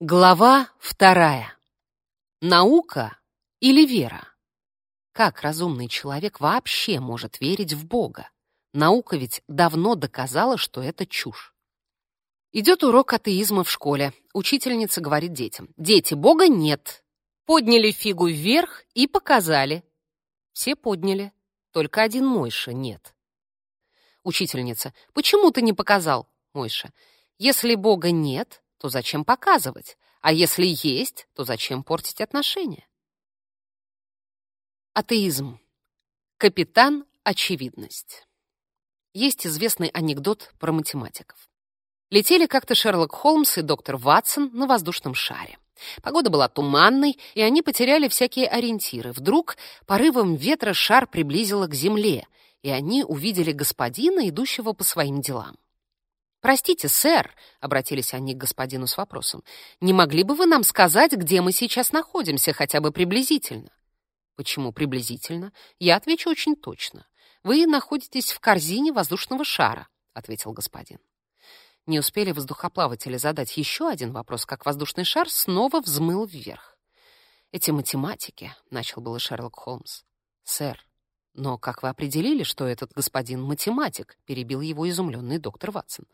Глава вторая. Наука или вера? Как разумный человек вообще может верить в Бога? Наука ведь давно доказала, что это чушь. Идет урок атеизма в школе. Учительница говорит детям. «Дети, Бога нет». Подняли фигу вверх и показали. Все подняли. Только один Мойша нет. Учительница. «Почему ты не показал?» Мойша. «Если Бога нет, то зачем показывать? А если есть, то зачем портить отношения? Атеизм. Капитан Очевидность. Есть известный анекдот про математиков. Летели как-то Шерлок Холмс и доктор Ватсон на воздушном шаре. Погода была туманной, и они потеряли всякие ориентиры. Вдруг порывом ветра шар приблизило к земле, и они увидели господина, идущего по своим делам. «Простите, сэр», — обратились они к господину с вопросом, «не могли бы вы нам сказать, где мы сейчас находимся, хотя бы приблизительно?» «Почему приблизительно?» «Я отвечу очень точно. Вы находитесь в корзине воздушного шара», — ответил господин. Не успели воздухоплаватели задать еще один вопрос, как воздушный шар снова взмыл вверх. «Эти математики», — начал было Шерлок Холмс. «Сэр, «Но как вы определили, что этот господин математик?» — перебил его изумленный доктор Ватсон.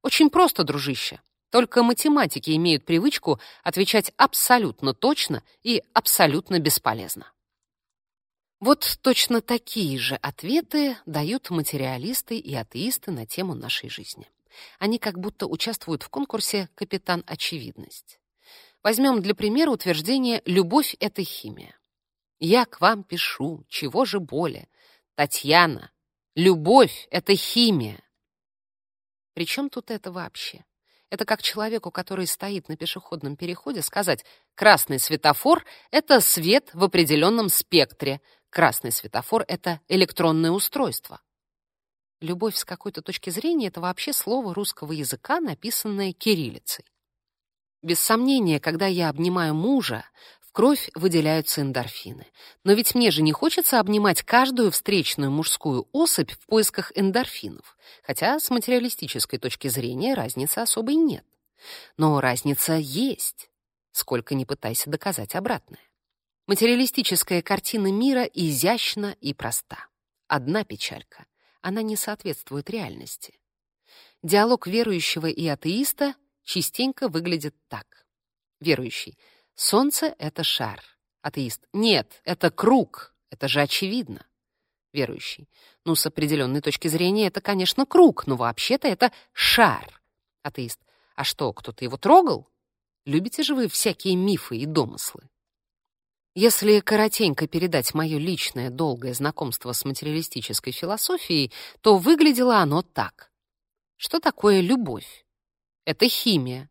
«Очень просто, дружище. Только математики имеют привычку отвечать абсолютно точно и абсолютно бесполезно». Вот точно такие же ответы дают материалисты и атеисты на тему нашей жизни. Они как будто участвуют в конкурсе «Капитан Очевидность». Возьмем для примера утверждение «любовь — это химия». Я к вам пишу, чего же более. Татьяна, любовь — это химия. Причем тут это вообще? Это как человеку, который стоит на пешеходном переходе, сказать «красный светофор — это свет в определенном спектре, красный светофор — это электронное устройство». Любовь с какой-то точки зрения — это вообще слово русского языка, написанное кириллицей. Без сомнения, когда я обнимаю мужа, в кровь выделяются эндорфины. Но ведь мне же не хочется обнимать каждую встречную мужскую особь в поисках эндорфинов, хотя с материалистической точки зрения разницы особой нет. Но разница есть, сколько ни пытайся доказать обратное. Материалистическая картина мира изящна и проста. Одна печалька — она не соответствует реальности. Диалог верующего и атеиста частенько выглядит так. Верующий — Солнце — это шар. Атеист. Нет, это круг. Это же очевидно. Верующий. Ну, с определенной точки зрения, это, конечно, круг, но вообще-то это шар. Атеист. А что, кто-то его трогал? Любите же вы всякие мифы и домыслы? Если коротенько передать мое личное долгое знакомство с материалистической философией, то выглядело оно так. Что такое любовь? Это химия.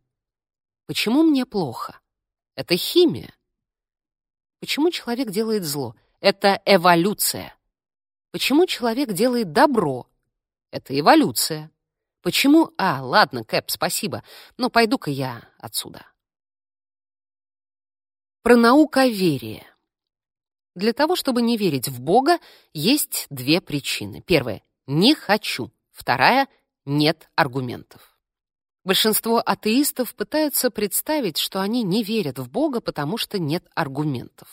Почему мне плохо? Это химия. Почему человек делает зло? Это эволюция. Почему человек делает добро? Это эволюция. Почему... А, ладно, Кэп, спасибо, но пойду-ка я отсюда. Про науковерие. Для того, чтобы не верить в Бога, есть две причины. Первая — не хочу. Вторая — нет аргументов. Большинство атеистов пытаются представить, что они не верят в Бога, потому что нет аргументов.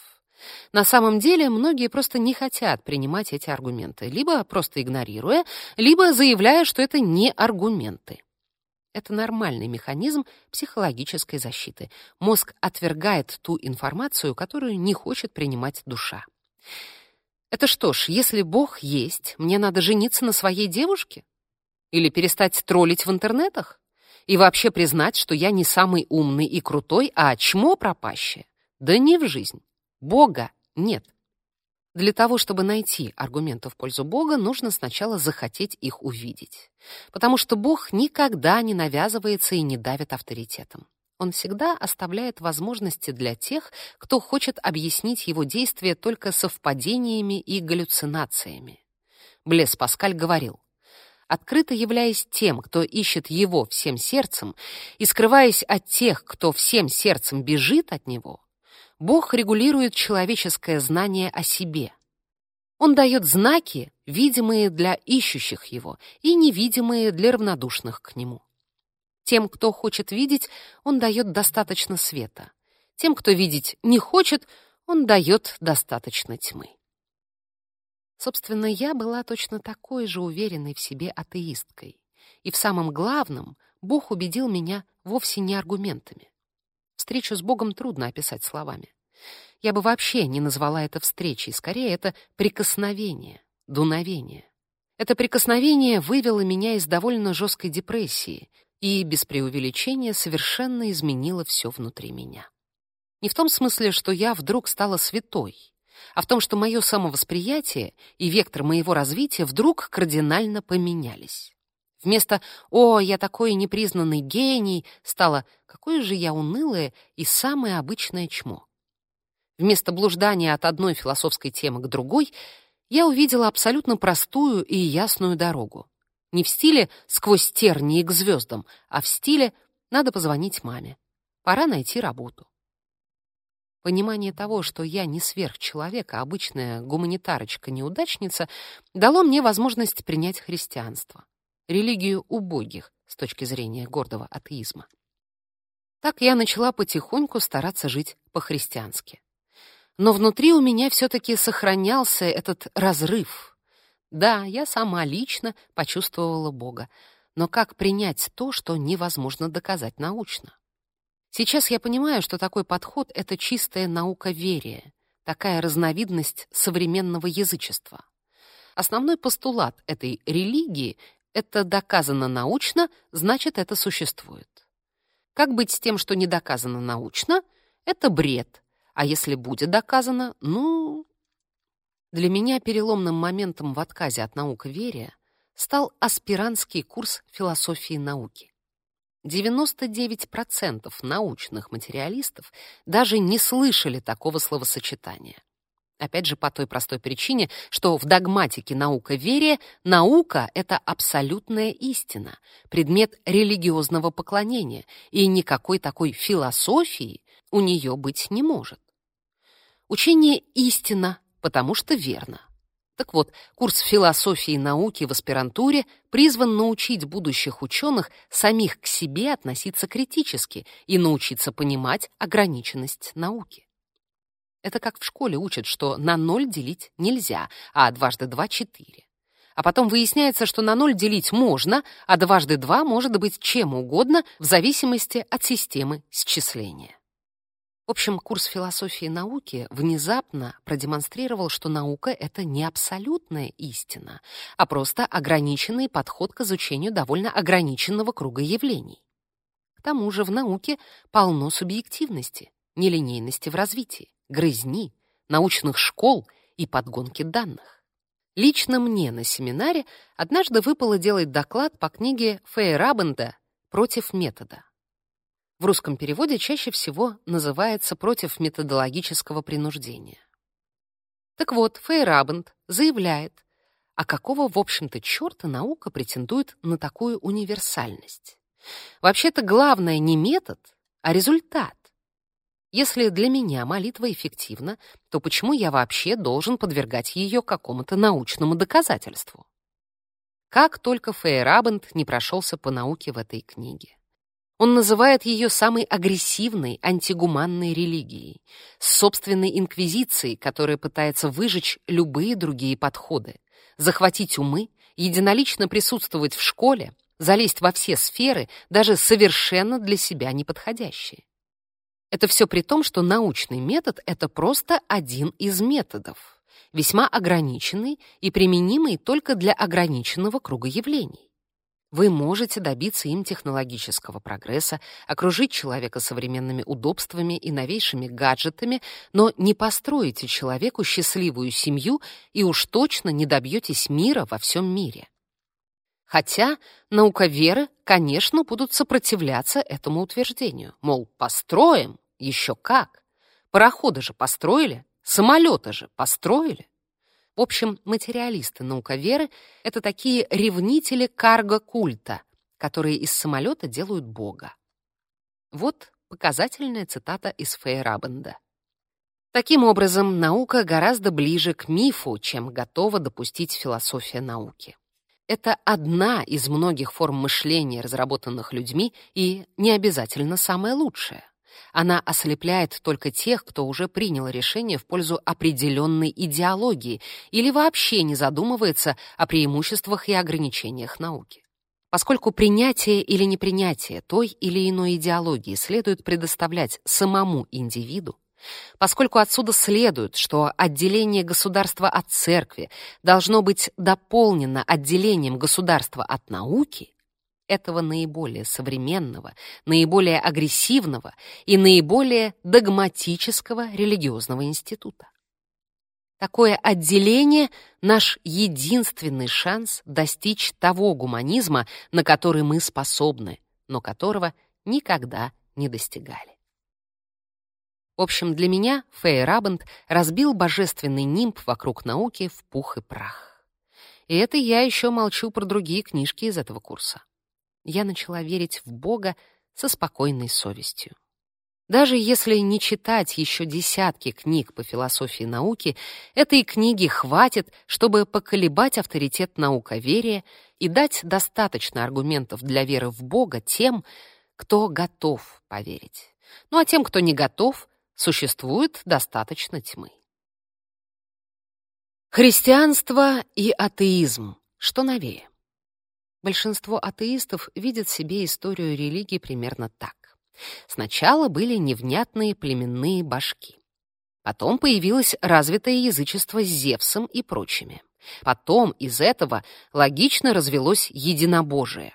На самом деле, многие просто не хотят принимать эти аргументы, либо просто игнорируя, либо заявляя, что это не аргументы. Это нормальный механизм психологической защиты. Мозг отвергает ту информацию, которую не хочет принимать душа. Это что ж, если Бог есть, мне надо жениться на своей девушке? Или перестать троллить в интернетах? И вообще признать, что я не самый умный и крутой, а чмо пропащее. Да не в жизнь. Бога нет. Для того, чтобы найти аргументы в пользу Бога, нужно сначала захотеть их увидеть. Потому что Бог никогда не навязывается и не давит авторитетом. Он всегда оставляет возможности для тех, кто хочет объяснить его действия только совпадениями и галлюцинациями. Блес Паскаль говорил, открыто являясь тем, кто ищет его всем сердцем, и скрываясь от тех, кто всем сердцем бежит от него, Бог регулирует человеческое знание о себе. Он дает знаки, видимые для ищущих его и невидимые для равнодушных к нему. Тем, кто хочет видеть, он дает достаточно света. Тем, кто видеть не хочет, он дает достаточно тьмы. Собственно, я была точно такой же уверенной в себе атеисткой. И в самом главном Бог убедил меня вовсе не аргументами. Встречу с Богом трудно описать словами. Я бы вообще не назвала это встречей, скорее это прикосновение, дуновение. Это прикосновение вывело меня из довольно жесткой депрессии и, без преувеличения, совершенно изменило все внутри меня. Не в том смысле, что я вдруг стала святой, а в том, что мое самовосприятие и вектор моего развития вдруг кардинально поменялись. Вместо «О, я такой непризнанный гений» стало «Какое же я унылое и самое обычное чмо». Вместо блуждания от одной философской темы к другой я увидела абсолютно простую и ясную дорогу. Не в стиле «сквозь тернии к звездам», а в стиле «надо позвонить маме». Пора найти работу. Понимание того, что я не сверхчеловек, а обычная гуманитарочка-неудачница, дало мне возможность принять христианство, религию убогих с точки зрения гордого атеизма. Так я начала потихоньку стараться жить по-христиански. Но внутри у меня все-таки сохранялся этот разрыв. Да, я сама лично почувствовала Бога, но как принять то, что невозможно доказать научно? Сейчас я понимаю, что такой подход — это чистая наука верия, такая разновидность современного язычества. Основной постулат этой религии — это доказано научно, значит, это существует. Как быть с тем, что не доказано научно? Это бред. А если будет доказано, ну... Для меня переломным моментом в отказе от наука-верия стал аспирантский курс философии науки. 99% научных материалистов даже не слышали такого словосочетания. Опять же, по той простой причине, что в догматике наука-верия наука — это абсолютная истина, предмет религиозного поклонения, и никакой такой философии у нее быть не может. Учение истина, потому что верно. Так вот, курс философии науки в аспирантуре призван научить будущих ученых самих к себе относиться критически и научиться понимать ограниченность науки. Это как в школе учат, что на ноль делить нельзя, а дважды два — четыре. А потом выясняется, что на ноль делить можно, а дважды два может быть чем угодно в зависимости от системы счисления. В общем, курс философии науки внезапно продемонстрировал, что наука — это не абсолютная истина, а просто ограниченный подход к изучению довольно ограниченного круга явлений. К тому же в науке полно субъективности, нелинейности в развитии, грызни, научных школ и подгонки данных. Лично мне на семинаре однажды выпало делать доклад по книге Фейерабенда «Против метода». В русском переводе чаще всего называется против методологического принуждения. Так вот, Фейрабенд заявляет, а какого, в общем-то, черта наука претендует на такую универсальность? Вообще-то главное не метод, а результат. Если для меня молитва эффективна, то почему я вообще должен подвергать ее какому-то научному доказательству? Как только Фейерабенд не прошелся по науке в этой книге. Он называет ее самой агрессивной, антигуманной религией, собственной инквизицией, которая пытается выжечь любые другие подходы, захватить умы, единолично присутствовать в школе, залезть во все сферы, даже совершенно для себя неподходящие. Это все при том, что научный метод — это просто один из методов, весьма ограниченный и применимый только для ограниченного круга явлений. Вы можете добиться им технологического прогресса, окружить человека современными удобствами и новейшими гаджетами, но не построите человеку счастливую семью и уж точно не добьетесь мира во всем мире. Хотя науковеры, конечно, будут сопротивляться этому утверждению. Мол, построим? Еще как! Пароходы же построили, самолеты же построили. В общем, материалисты-науковеры — это такие ревнители карго-культа, которые из самолета делают бога. Вот показательная цитата из Фейерабенда. Таким образом, наука гораздо ближе к мифу, чем готова допустить философия науки. Это одна из многих форм мышления, разработанных людьми, и не обязательно самая лучшая. Она ослепляет только тех, кто уже принял решение в пользу определенной идеологии или вообще не задумывается о преимуществах и ограничениях науки. Поскольку принятие или непринятие той или иной идеологии следует предоставлять самому индивиду, поскольку отсюда следует, что отделение государства от церкви должно быть дополнено отделением государства от науки, этого наиболее современного, наиболее агрессивного и наиболее догматического религиозного института. Такое отделение — наш единственный шанс достичь того гуманизма, на который мы способны, но которого никогда не достигали. В общем, для меня Фей Рабент разбил божественный нимб вокруг науки в пух и прах. И это я еще молчу про другие книжки из этого курса. Я начала верить в Бога со спокойной совестью. Даже если не читать еще десятки книг по философии науки, этой книги хватит, чтобы поколебать авторитет науковерия и дать достаточно аргументов для веры в Бога тем, кто готов поверить. Ну а тем, кто не готов, существует достаточно тьмы. Христианство и атеизм. Что новее? Большинство атеистов видят себе историю религии примерно так. Сначала были невнятные племенные башки. Потом появилось развитое язычество с Зевсом и прочими. Потом из этого логично развелось единобожие.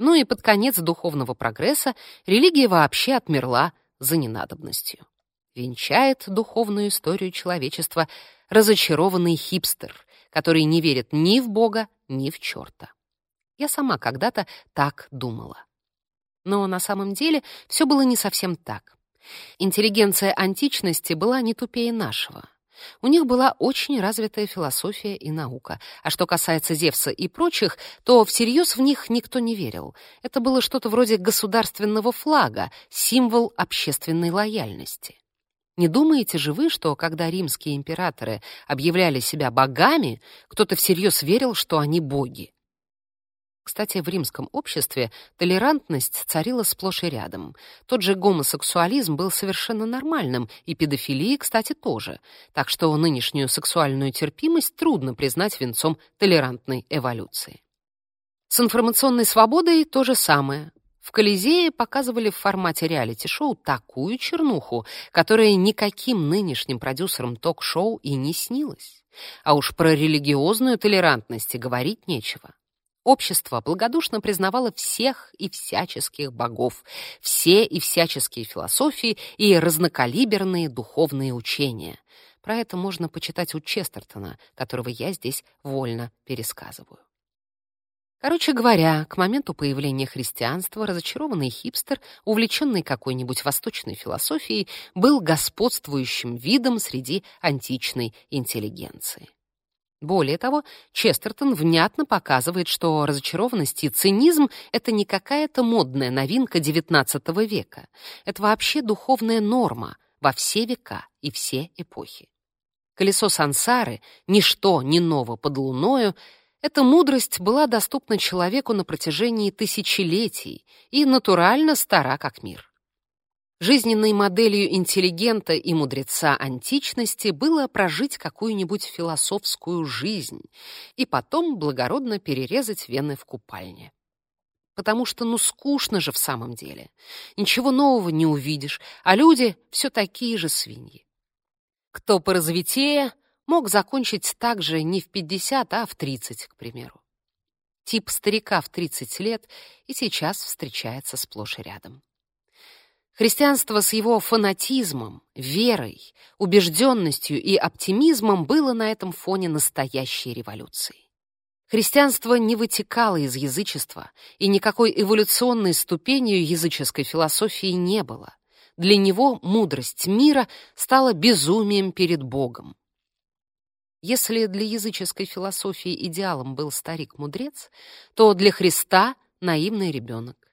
Ну и под конец духовного прогресса религия вообще отмерла за ненадобностью. Венчает духовную историю человечества разочарованный хипстер, который не верит ни в Бога, ни в черта. Я сама когда-то так думала. Но на самом деле все было не совсем так. Интеллигенция античности была не тупее нашего. У них была очень развитая философия и наука. А что касается Зевса и прочих, то всерьез в них никто не верил. Это было что-то вроде государственного флага, символ общественной лояльности. Не думаете же вы, что когда римские императоры объявляли себя богами, кто-то всерьез верил, что они боги? Кстати, в римском обществе толерантность царила сплошь и рядом. Тот же гомосексуализм был совершенно нормальным, и педофилия, кстати, тоже. Так что нынешнюю сексуальную терпимость трудно признать венцом толерантной эволюции. С информационной свободой то же самое. В Колизее показывали в формате реалити-шоу такую чернуху, которая никаким нынешним продюсерам ток-шоу и не снилась. А уж про религиозную толерантность и говорить нечего. Общество благодушно признавало всех и всяческих богов, все и всяческие философии и разнокалиберные духовные учения. Про это можно почитать у Честертона, которого я здесь вольно пересказываю. Короче говоря, к моменту появления христианства разочарованный хипстер, увлеченный какой-нибудь восточной философией, был господствующим видом среди античной интеллигенции. Более того, Честертон внятно показывает, что разочарованность и цинизм — это не какая-то модная новинка XIX века. Это вообще духовная норма во все века и все эпохи. Колесо сансары, ничто не ново под луною, эта мудрость была доступна человеку на протяжении тысячелетий и натурально стара как мир. Жизненной моделью интеллигента и мудреца античности было прожить какую-нибудь философскую жизнь и потом благородно перерезать вены в купальне. Потому что, ну, скучно же в самом деле. Ничего нового не увидишь, а люди все такие же свиньи. Кто поразвитее, мог закончить так же не в 50, а в 30, к примеру. Тип старика в 30 лет и сейчас встречается сплошь и рядом. Христианство с его фанатизмом, верой, убежденностью и оптимизмом было на этом фоне настоящей революцией. Христианство не вытекало из язычества, и никакой эволюционной ступенью языческой философии не было. Для него мудрость мира стала безумием перед Богом. Если для языческой философии идеалом был старик-мудрец, то для Христа — наивный ребенок.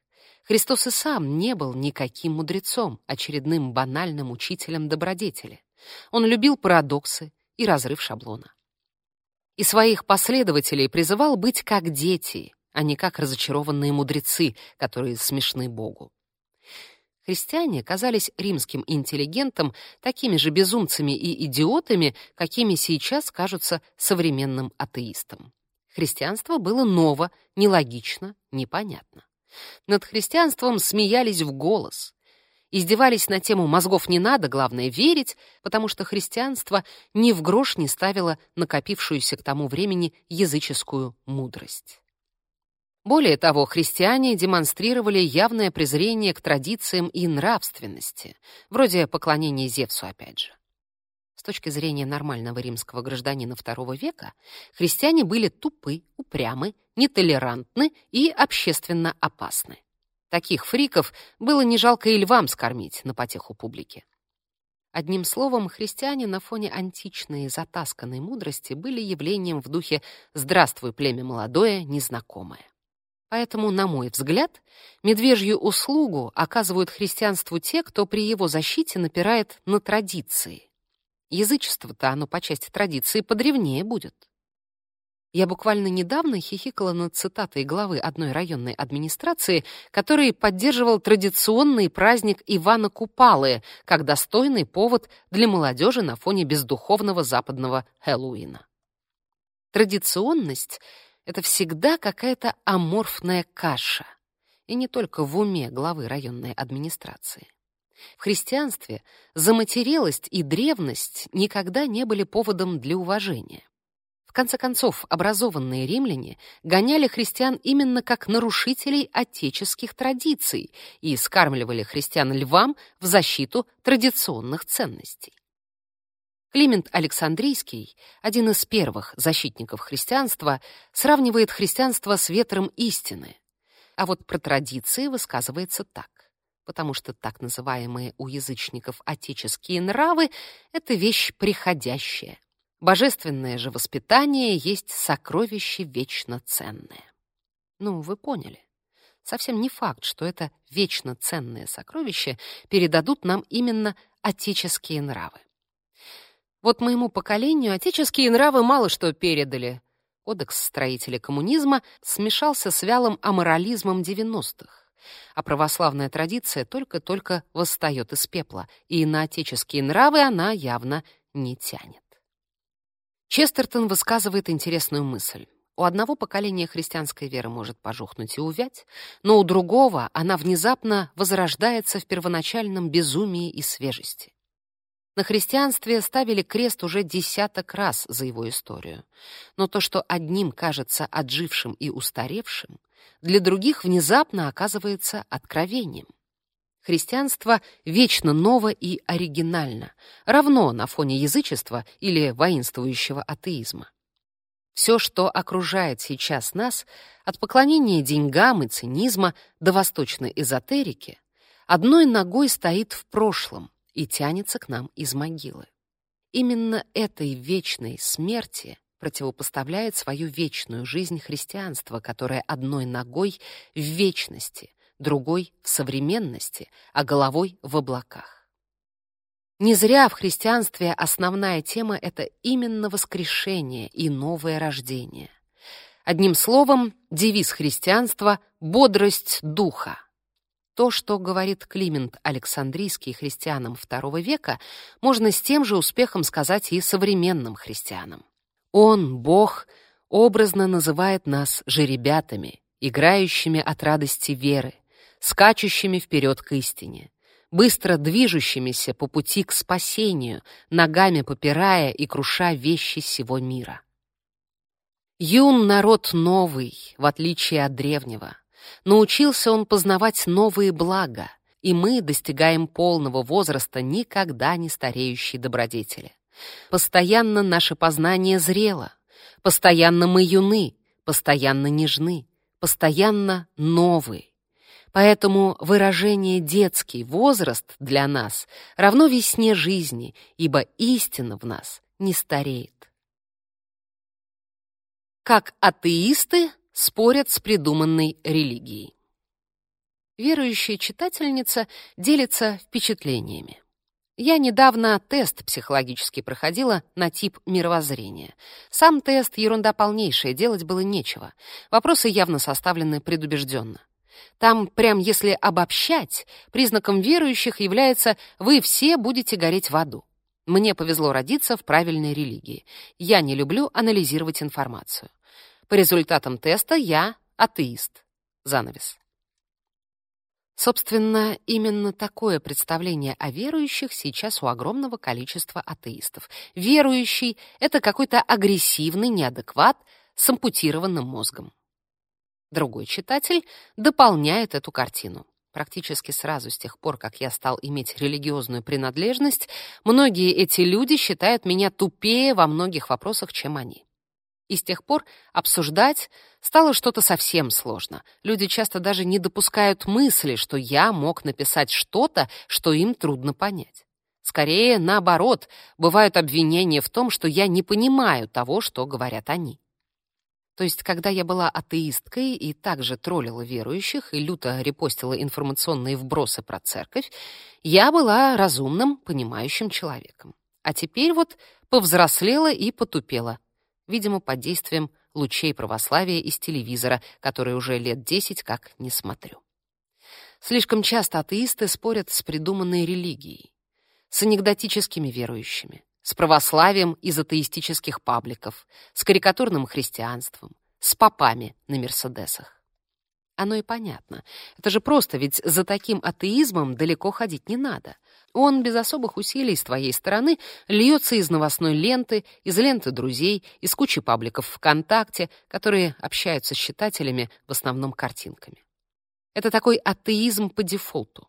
Христос и сам не был никаким мудрецом, очередным банальным учителем добродетели. Он любил парадоксы и разрыв шаблона. и своих последователей призывал быть как дети, а не как разочарованные мудрецы, которые смешны Богу. Христиане казались римским интеллигентам такими же безумцами и идиотами, какими сейчас кажутся современным атеистам. Христианство было ново, нелогично, непонятно. Над христианством смеялись в голос. Издевались на тему «мозгов не надо, главное верить», потому что христианство ни в грош не ставило накопившуюся к тому времени языческую мудрость. Более того, христиане демонстрировали явное презрение к традициям и нравственности, вроде поклонения Зевсу опять же. С точки зрения нормального римского гражданина II века, христиане были тупы, упрямы, нетолерантны и общественно опасны. Таких фриков было не жалко и львам скормить на потеху публики. Одним словом, христиане на фоне античной затасканной мудрости были явлением в духе «здравствуй, племя молодое, незнакомое». Поэтому, на мой взгляд, медвежью услугу оказывают христианству те, кто при его защите напирает на традиции. Язычество-то оно по части традиции подревнее будет. Я буквально недавно хихикала над цитатой главы одной районной администрации, который поддерживал традиционный праздник Ивана Купалы как достойный повод для молодежи на фоне бездуховного западного Хэллоуина. Традиционность это всегда какая-то аморфная каша. И не только в уме главы районной администрации. В христианстве заматерелость и древность никогда не были поводом для уважения. В конце концов, образованные римляне гоняли христиан именно как нарушителей отеческих традиций и скармливали христиан львам в защиту традиционных ценностей. Климент Александрийский, один из первых защитников христианства, сравнивает христианство с ветром истины. А вот про традиции высказывается так. Потому что так называемые у язычников отеческие нравы — это вещь приходящая. Божественное же воспитание есть сокровище вечно ценное. Ну, вы поняли. Совсем не факт, что это вечно ценное сокровище передадут нам именно отеческие нравы. Вот моему поколению отеческие нравы мало что передали. Кодекс строителей коммунизма смешался с вялым аморализмом 90-х. А православная традиция только-только восстает из пепла, и на отеческие нравы она явно не тянет. Честертон высказывает интересную мысль. У одного поколения христианской веры может пожухнуть и увять, но у другого она внезапно возрождается в первоначальном безумии и свежести. На христианстве ставили крест уже десяток раз за его историю. Но то, что одним кажется отжившим и устаревшим, для других внезапно оказывается откровением. Христианство вечно ново и оригинально, равно на фоне язычества или воинствующего атеизма. Все, что окружает сейчас нас, от поклонения деньгам и цинизма до восточной эзотерики, одной ногой стоит в прошлом, и тянется к нам из могилы. Именно этой вечной смерти противопоставляет свою вечную жизнь христианство, которое одной ногой в вечности, другой в современности, а головой в облаках. Не зря в христианстве основная тема — это именно воскрешение и новое рождение. Одним словом, девиз христианства — бодрость духа. То, что говорит Климент Александрийский христианам II века, можно с тем же успехом сказать и современным христианам. Он, Бог, образно называет нас жеребятами, играющими от радости веры, скачущими вперед к истине, быстро движущимися по пути к спасению, ногами попирая и круша вещи сего мира. Юн народ новый, в отличие от древнего. Научился он познавать новые блага, и мы достигаем полного возраста никогда не стареющей добродетели. Постоянно наше познание зрело, постоянно мы юны, постоянно нежны, постоянно новые. Поэтому выражение «детский возраст» для нас равно весне жизни, ибо истина в нас не стареет. Как атеисты спорят с придуманной религией. Верующая читательница делится впечатлениями. Я недавно тест психологически проходила на тип мировоззрения. Сам тест — ерунда полнейшая, делать было нечего. Вопросы явно составлены предубежденно. Там, прям если обобщать, признаком верующих является «вы все будете гореть в аду». Мне повезло родиться в правильной религии. Я не люблю анализировать информацию. По результатам теста я атеист. Занавес. Собственно, именно такое представление о верующих сейчас у огромного количества атеистов. Верующий — это какой-то агрессивный неадекват с ампутированным мозгом. Другой читатель дополняет эту картину. Практически сразу с тех пор, как я стал иметь религиозную принадлежность, многие эти люди считают меня тупее во многих вопросах, чем они. И с тех пор обсуждать стало что-то совсем сложно. Люди часто даже не допускают мысли, что я мог написать что-то, что им трудно понять. Скорее, наоборот, бывают обвинения в том, что я не понимаю того, что говорят они. То есть, когда я была атеисткой и также троллила верующих и люто репостила информационные вбросы про церковь, я была разумным, понимающим человеком. А теперь вот повзрослела и потупела, видимо, под действием лучей православия из телевизора, который уже лет десять как не смотрю. Слишком часто атеисты спорят с придуманной религией, с анекдотическими верующими, с православием из атеистических пабликов, с карикатурным христианством, с попами на Мерседесах. Оно и понятно. Это же просто, ведь за таким атеизмом далеко ходить не надо. Он без особых усилий с твоей стороны льется из новостной ленты, из ленты друзей, из кучи пабликов ВКонтакте, которые общаются с читателями в основном картинками. Это такой атеизм по дефолту.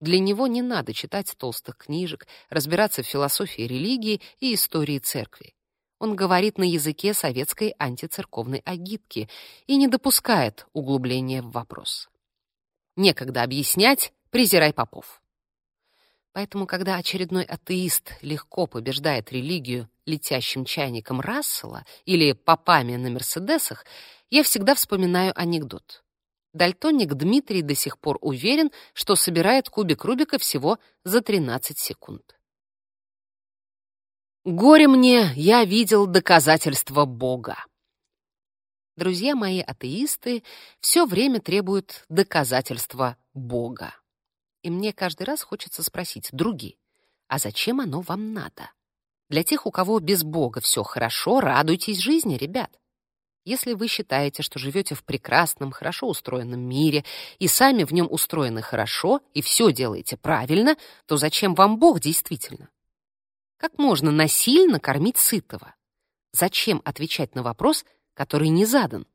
Для него не надо читать толстых книжек, разбираться в философии религии и истории церкви. Он говорит на языке советской антицерковной агитки и не допускает углубления в вопрос. Некогда объяснять, презирай попов. Поэтому, когда очередной атеист легко побеждает религию летящим чайником Рассела или попами на Мерседесах, я всегда вспоминаю анекдот. Дальтоник Дмитрий до сих пор уверен, что собирает кубик Рубика всего за 13 секунд. Горе мне, я видел доказательства Бога. Друзья мои атеисты все время требуют доказательства Бога. И мне каждый раз хочется спросить, други, а зачем оно вам надо? Для тех, у кого без Бога все хорошо, радуйтесь жизни, ребят. Если вы считаете, что живете в прекрасном, хорошо устроенном мире и сами в нем устроены хорошо и все делаете правильно, то зачем вам Бог действительно? Как можно насильно кормить сытого? Зачем отвечать на вопрос, который не задан?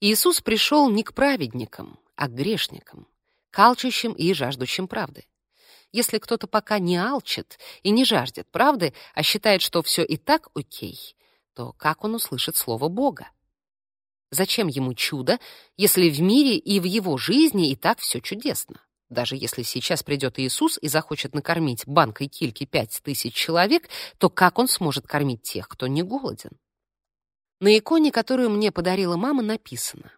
Иисус пришел не к праведникам, а к грешникам, к алчущим и жаждущим правды. Если кто-то пока не алчит и не жаждет правды, а считает, что все и так окей, то как он услышит слово Бога? Зачем ему чудо, если в мире и в его жизни и так все чудесно? Даже если сейчас придет Иисус и захочет накормить банкой кильки пять тысяч человек, то как он сможет кормить тех, кто не голоден? На иконе, которую мне подарила мама, написано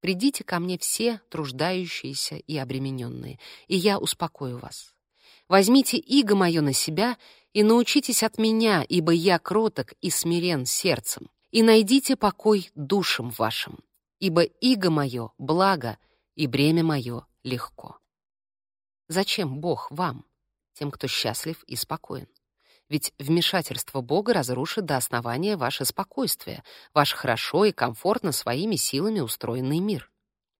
«Придите ко мне все труждающиеся и обремененные, и я успокою вас. Возьмите иго мое на себя и научитесь от меня, ибо я кроток и смирен сердцем, и найдите покой душам вашим, ибо иго мое — благо, и бремя мое — легко. Зачем Бог вам, тем, кто счастлив и спокоен? Ведь вмешательство Бога разрушит до основания ваше спокойствие, ваш хорошо и комфортно своими силами устроенный мир.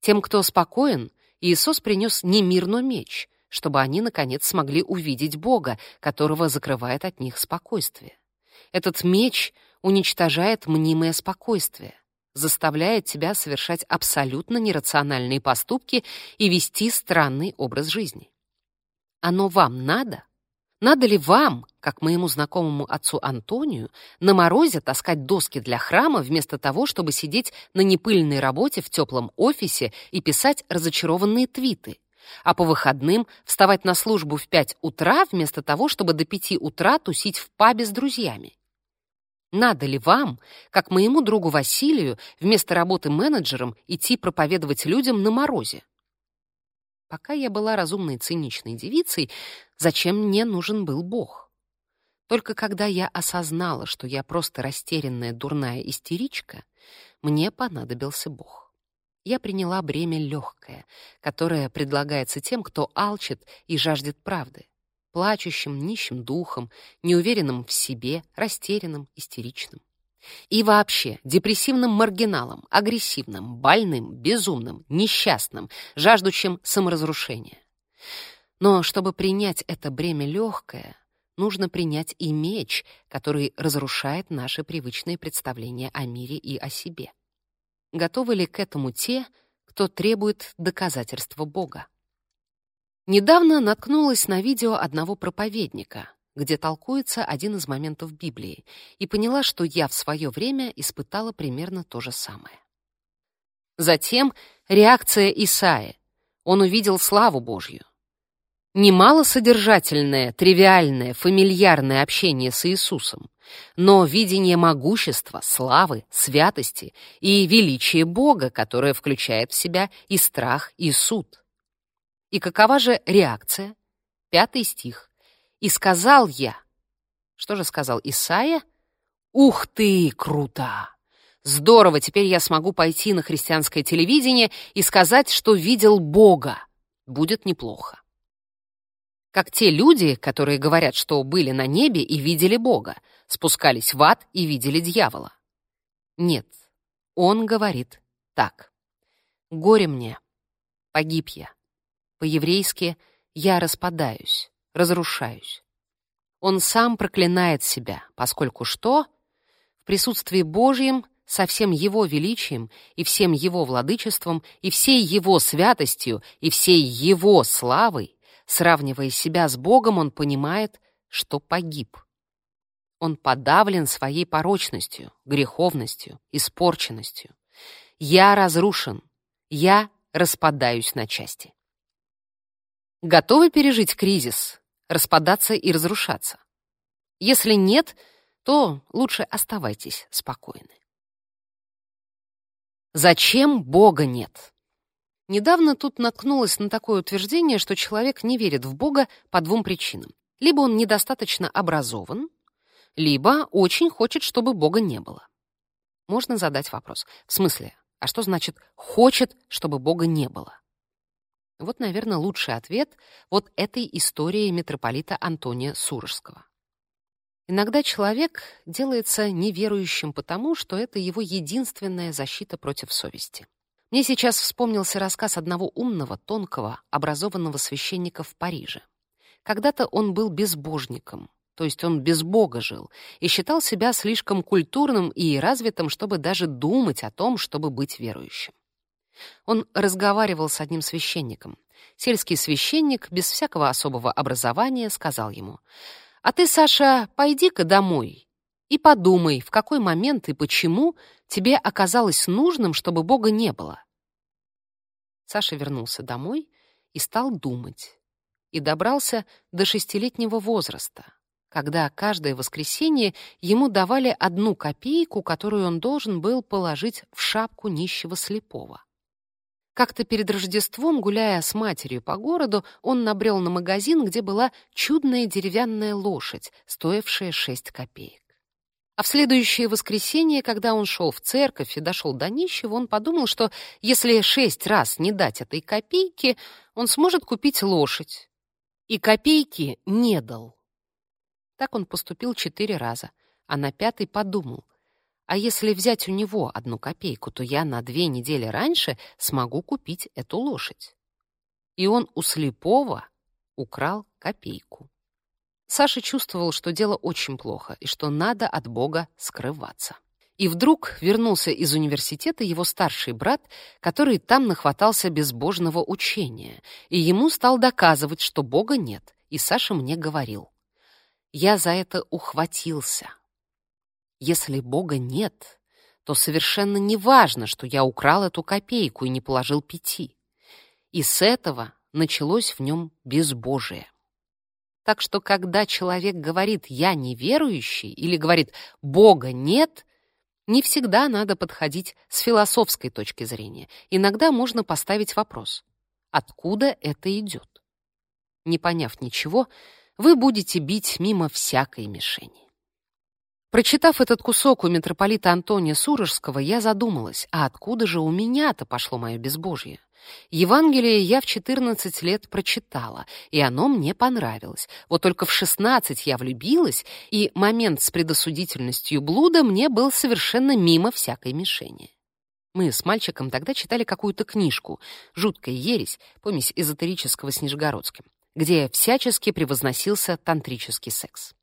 Тем, кто спокоен, Иисус принес не мир, но меч, чтобы они, наконец, смогли увидеть Бога, которого закрывает от них спокойствие. Этот меч уничтожает мнимое спокойствие, заставляет тебя совершать абсолютно нерациональные поступки и вести странный образ жизни. Оно вам надо? Надо ли вам, как моему знакомому отцу Антонию, на морозе таскать доски для храма вместо того, чтобы сидеть на непыльной работе в теплом офисе и писать разочарованные твиты? а по выходным вставать на службу в 5 утра вместо того, чтобы до 5 утра тусить в пабе с друзьями. Надо ли вам, как моему другу Василию, вместо работы менеджером идти проповедовать людям на морозе? Пока я была разумной циничной девицей, зачем мне нужен был Бог? Только когда я осознала, что я просто растерянная дурная истеричка, мне понадобился Бог. Я приняла бремя легкое, которое предлагается тем, кто алчит и жаждет правды, плачущим, нищим духом, неуверенным в себе, растерянным, истеричным. И вообще, депрессивным маргиналом, агрессивным, больным, безумным, несчастным, жаждущим саморазрушения. Но чтобы принять это бремя легкое, нужно принять и меч, который разрушает наши привычные представления о мире и о себе. Готовы ли к этому те, кто требует доказательства Бога? Недавно наткнулась на видео одного проповедника, где толкуется один из моментов Библии, и поняла, что я в свое время испытала примерно то же самое. Затем реакция Исаи. Он увидел славу Божью. Немало содержательное, тривиальное, фамильярное общение с Иисусом, но видение могущества, славы, святости и величия Бога, которое включает в себя и страх, и суд. И какова же реакция? Пятый стих. И сказал я. Что же сказал Исаия? Ух ты, круто! Здорово, теперь я смогу пойти на христианское телевидение и сказать, что видел Бога. Будет неплохо. Как те люди, которые говорят, что были на небе и видели Бога, спускались в ад и видели дьявола. Нет, он говорит так. «Горе мне, погиб я. По-еврейски «я распадаюсь» разрушаюсь. Он сам проклинает себя, поскольку что? В присутствии Божьем со всем Его величием и всем Его владычеством и всей Его святостью и всей Его славой, сравнивая себя с Богом, он понимает, что погиб. Он подавлен своей порочностью, греховностью, испорченностью. Я разрушен, я распадаюсь на части. Готовы пережить кризис, распадаться и разрушаться. Если нет, то лучше оставайтесь спокойны. Зачем Бога нет? Недавно тут наткнулась на такое утверждение, что человек не верит в Бога по двум причинам. Либо он недостаточно образован, либо очень хочет, чтобы Бога не было. Можно задать вопрос. В смысле, а что значит «хочет, чтобы Бога не было»? Вот, наверное, лучший ответ вот этой истории митрополита Антония Сурожского. Иногда человек делается неверующим потому, что это его единственная защита против совести. Мне сейчас вспомнился рассказ одного умного, тонкого, образованного священника в Париже. Когда-то он был безбожником, то есть он без Бога жил, и считал себя слишком культурным и развитым, чтобы даже думать о том, чтобы быть верующим. Он разговаривал с одним священником. Сельский священник, без всякого особого образования, сказал ему, «А ты, Саша, пойди-ка домой и подумай, в какой момент и почему тебе оказалось нужным, чтобы Бога не было». Саша вернулся домой и стал думать. И добрался до шестилетнего возраста, когда каждое воскресенье ему давали одну копейку, которую он должен был положить в шапку нищего слепого. Как-то перед Рождеством, гуляя с матерью по городу, он набрел на магазин, где была чудная деревянная лошадь, стоившая шесть копеек. А в следующее воскресенье, когда он шел в церковь и дошел до нищего, он подумал, что если шесть раз не дать этой копейки, он сможет купить лошадь. И копейки не дал. Так он поступил четыре раза, а на пятый подумал — а если взять у него одну копейку, то я на две недели раньше смогу купить эту лошадь. И он у слепого украл копейку. Саша чувствовал, что дело очень плохо и что надо от Бога скрываться. И вдруг вернулся из университета его старший брат, который там нахватался безбожного учения, и ему стал доказывать, что Бога нет, и Саша мне говорил. Я за это ухватился, если Бога нет, то совершенно не важно, что я украл эту копейку и не положил пяти. И с этого началось в нем безбожие. Так что, когда человек говорит «я неверующий» или говорит «Бога нет», не всегда надо подходить с философской точки зрения. Иногда можно поставить вопрос. откуда это идет. Не поняв ничего, вы будете бить мимо всякой мишени. Прочитав этот кусок у митрополита Антония Сурожского, я задумалась, а откуда же у меня-то пошло мое безбожье? Евангелие я в 14 лет прочитала, и оно мне понравилось. Вот только в 16 я влюбилась, и момент с предосудительностью блуда мне был совершенно мимо всякой мишени. Мы с мальчиком тогда читали какую-то книжку «Жуткая ересь», помесь эзотерического с Нижегородским, где всячески превозносился тантрический секс.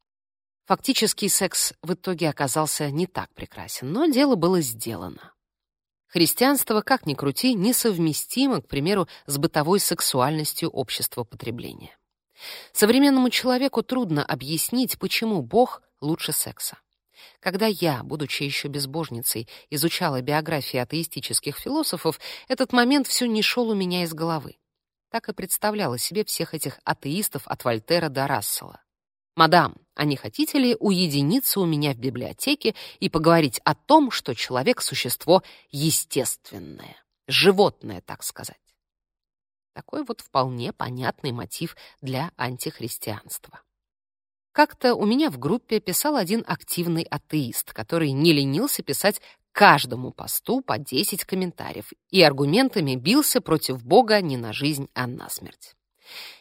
Фактический секс в итоге оказался не так прекрасен, но дело было сделано. Христианство, как ни крути, несовместимо, к примеру, с бытовой сексуальностью общества потребления. Современному человеку трудно объяснить, почему Бог лучше секса. Когда я, будучи еще безбожницей, изучала биографии атеистических философов, этот момент все не шел у меня из головы. Так и представляла себе всех этих атеистов от Вольтера до Рассела. «Мадам, а не хотите ли уединиться у меня в библиотеке и поговорить о том, что человек — существо естественное, животное, так сказать?» Такой вот вполне понятный мотив для антихристианства. Как-то у меня в группе писал один активный атеист, который не ленился писать каждому посту по 10 комментариев и аргументами бился против Бога не на жизнь, а на смерть.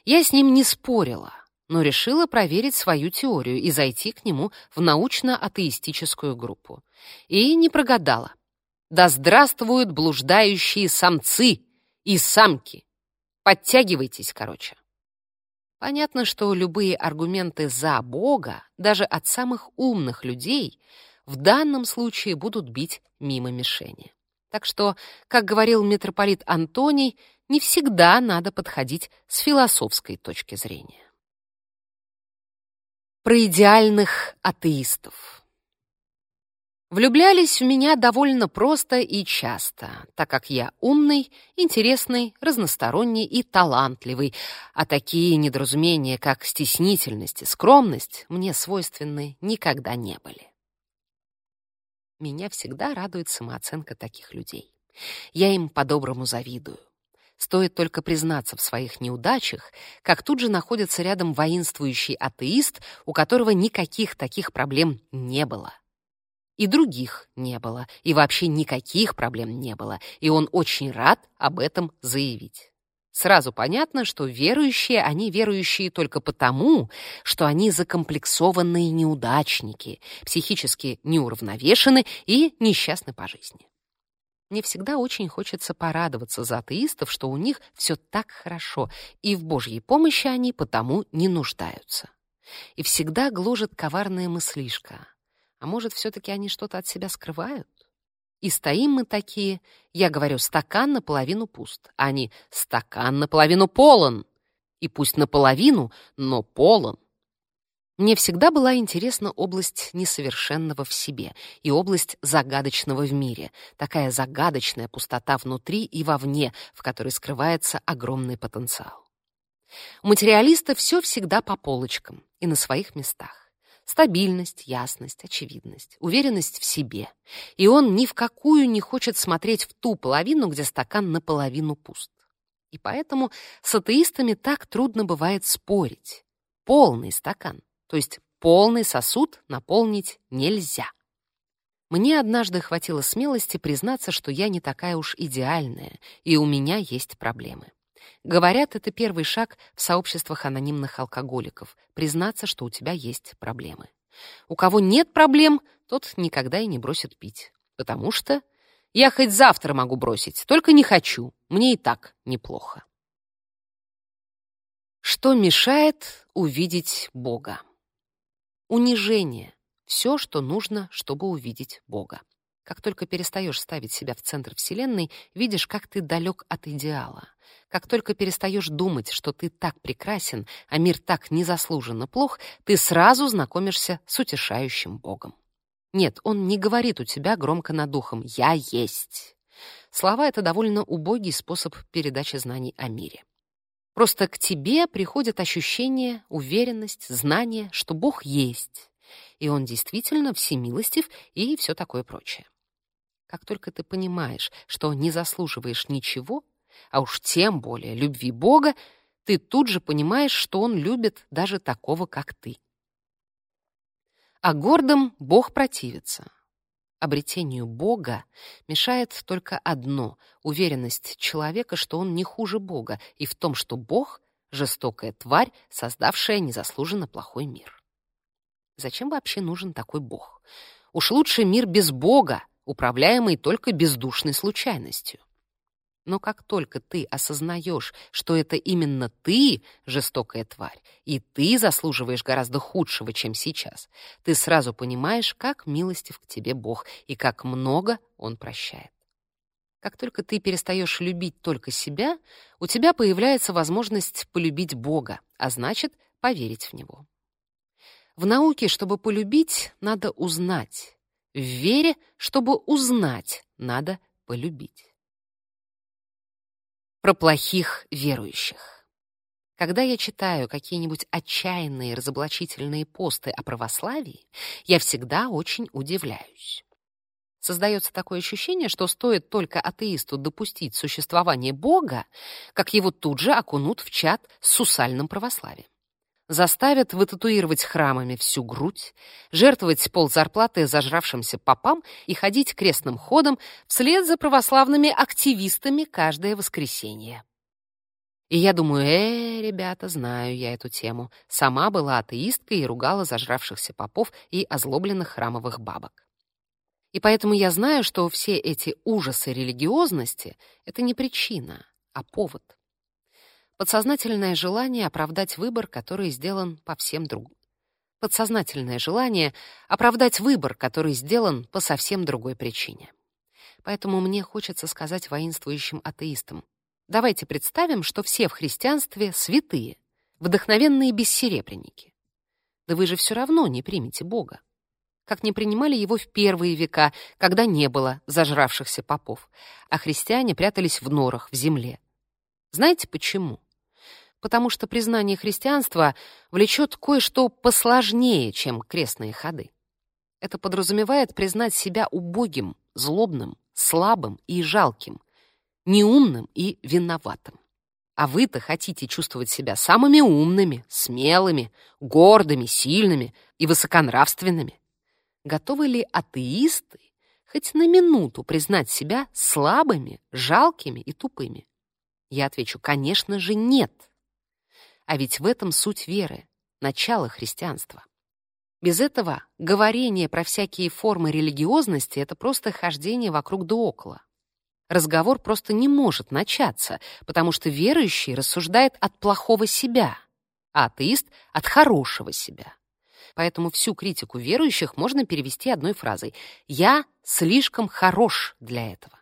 Я с ним не спорила, но решила проверить свою теорию и зайти к нему в научно-атеистическую группу. И не прогадала. Да здравствуют блуждающие самцы и самки! Подтягивайтесь, короче. Понятно, что любые аргументы за Бога, даже от самых умных людей, в данном случае будут бить мимо мишени. Так что, как говорил митрополит Антоний, не всегда надо подходить с философской точки зрения. Про идеальных атеистов. Влюблялись в меня довольно просто и часто, так как я умный, интересный, разносторонний и талантливый, а такие недоразумения, как стеснительность и скромность, мне свойственны никогда не были. Меня всегда радует самооценка таких людей. Я им по-доброму завидую. Стоит только признаться в своих неудачах, как тут же находится рядом воинствующий атеист, у которого никаких таких проблем не было. И других не было, и вообще никаких проблем не было, и он очень рад об этом заявить. Сразу понятно, что верующие, они верующие только потому, что они закомплексованные неудачники, психически неуравновешены и несчастны по жизни. Мне всегда очень хочется порадоваться за атеистов, что у них все так хорошо, и в Божьей помощи они потому не нуждаются. И всегда гложет коварная мыслишка. А может, все-таки они что-то от себя скрывают? И стоим мы такие, я говорю, стакан наполовину пуст, а они стакан наполовину полон. И пусть наполовину, но полон. Мне всегда была интересна область несовершенного в себе и область загадочного в мире, такая загадочная пустота внутри и вовне, в которой скрывается огромный потенциал. У материалиста все всегда по полочкам и на своих местах. Стабильность, ясность, очевидность, уверенность в себе. И он ни в какую не хочет смотреть в ту половину, где стакан наполовину пуст. И поэтому с атеистами так трудно бывает спорить. Полный стакан то есть полный сосуд наполнить нельзя. Мне однажды хватило смелости признаться, что я не такая уж идеальная, и у меня есть проблемы. Говорят, это первый шаг в сообществах анонимных алкоголиков — признаться, что у тебя есть проблемы. У кого нет проблем, тот никогда и не бросит пить. Потому что я хоть завтра могу бросить, только не хочу, мне и так неплохо. Что мешает увидеть Бога? Унижение — все, что нужно, чтобы увидеть Бога. Как только перестаешь ставить себя в центр Вселенной, видишь, как ты далек от идеала. Как только перестаешь думать, что ты так прекрасен, а мир так незаслуженно плох, ты сразу знакомишься с утешающим Богом. Нет, он не говорит у тебя громко над духом «Я есть». Слова — это довольно убогий способ передачи знаний о мире. Просто к тебе приходит ощущение, уверенность, знание, что Бог есть, и Он действительно всемилостив и все такое прочее. Как только ты понимаешь, что не заслуживаешь ничего, а уж тем более любви Бога, ты тут же понимаешь, что Он любит даже такого, как ты. А гордым Бог противится. Обретению Бога мешает только одно — уверенность человека, что он не хуже Бога, и в том, что Бог — жестокая тварь, создавшая незаслуженно плохой мир. Зачем вообще нужен такой Бог? Уж лучше мир без Бога, управляемый только бездушной случайностью. Но как только ты осознаешь, что это именно ты жестокая тварь, и ты заслуживаешь гораздо худшего, чем сейчас, ты сразу понимаешь, как милостив к тебе Бог и как много Он прощает. Как только ты перестаешь любить только себя, у тебя появляется возможность полюбить Бога, а значит, поверить в Него. В науке, чтобы полюбить, надо узнать. В вере, чтобы узнать, надо полюбить. Про плохих верующих. Когда я читаю какие-нибудь отчаянные разоблачительные посты о православии, я всегда очень удивляюсь. Создается такое ощущение, что стоит только атеисту допустить существование Бога, как его тут же окунут в чат с сусальным православием заставят вытатуировать храмами всю грудь, жертвовать ползарплаты зажравшимся попам и ходить крестным ходом вслед за православными активистами каждое воскресенье. И я думаю, э, ребята, знаю я эту тему. Сама была атеисткой и ругала зажравшихся попов и озлобленных храмовых бабок. И поэтому я знаю, что все эти ужасы религиозности — это не причина, а повод — Подсознательное желание оправдать выбор, который сделан по всем другим. Подсознательное желание оправдать выбор, который сделан по совсем другой причине. Поэтому мне хочется сказать воинствующим атеистам, давайте представим, что все в христианстве святые, вдохновенные бессеребренники. Да вы же все равно не примете Бога. Как не принимали его в первые века, когда не было зажравшихся попов, а христиане прятались в норах, в земле. Знаете почему? Потому что признание христианства влечет кое-что посложнее, чем крестные ходы. Это подразумевает признать себя убогим, злобным, слабым и жалким, неумным и виноватым. А вы-то хотите чувствовать себя самыми умными, смелыми, гордыми, сильными и высоконравственными. Готовы ли атеисты хоть на минуту признать себя слабыми, жалкими и тупыми? Я отвечу, конечно же, нет. А ведь в этом суть веры, начало христианства. Без этого говорение про всякие формы религиозности — это просто хождение вокруг да около. Разговор просто не может начаться, потому что верующий рассуждает от плохого себя, а атеист — от хорошего себя. Поэтому всю критику верующих можно перевести одной фразой «Я слишком хорош для этого».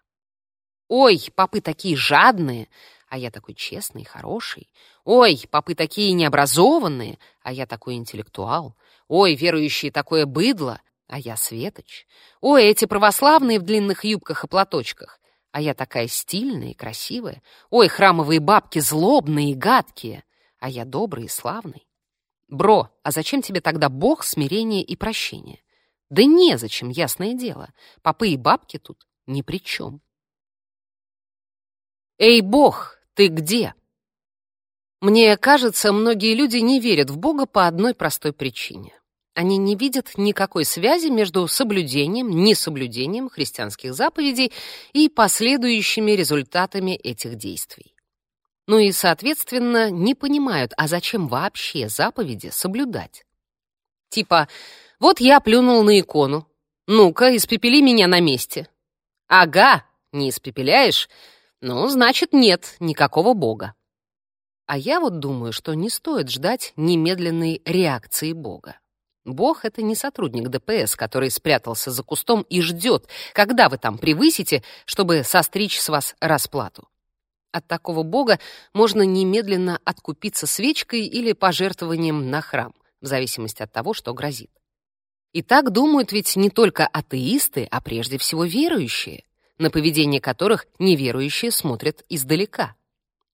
«Ой, попы такие жадные!» а я такой честный, хороший. Ой, попы такие необразованные, а я такой интеллектуал. Ой, верующие такое быдло, а я светоч. Ой, эти православные в длинных юбках и платочках, а я такая стильная и красивая. Ой, храмовые бабки злобные и гадкие, а я добрый и славный. Бро, а зачем тебе тогда Бог, смирение и прощение? Да незачем, ясное дело. Попы и бабки тут ни при чем. Эй, Бог, ты где? Мне кажется, многие люди не верят в Бога по одной простой причине. Они не видят никакой связи между соблюдением, несоблюдением христианских заповедей и последующими результатами этих действий. Ну и, соответственно, не понимают, а зачем вообще заповеди соблюдать. Типа, вот я плюнул на икону. Ну-ка, испепели меня на месте. Ага, не испепеляешь? Ну, значит, нет никакого Бога. А я вот думаю, что не стоит ждать немедленной реакции Бога. Бог — это не сотрудник ДПС, который спрятался за кустом и ждет, когда вы там превысите, чтобы состричь с вас расплату. От такого Бога можно немедленно откупиться свечкой или пожертвованием на храм, в зависимости от того, что грозит. И так думают ведь не только атеисты, а прежде всего верующие на поведение которых неверующие смотрят издалека.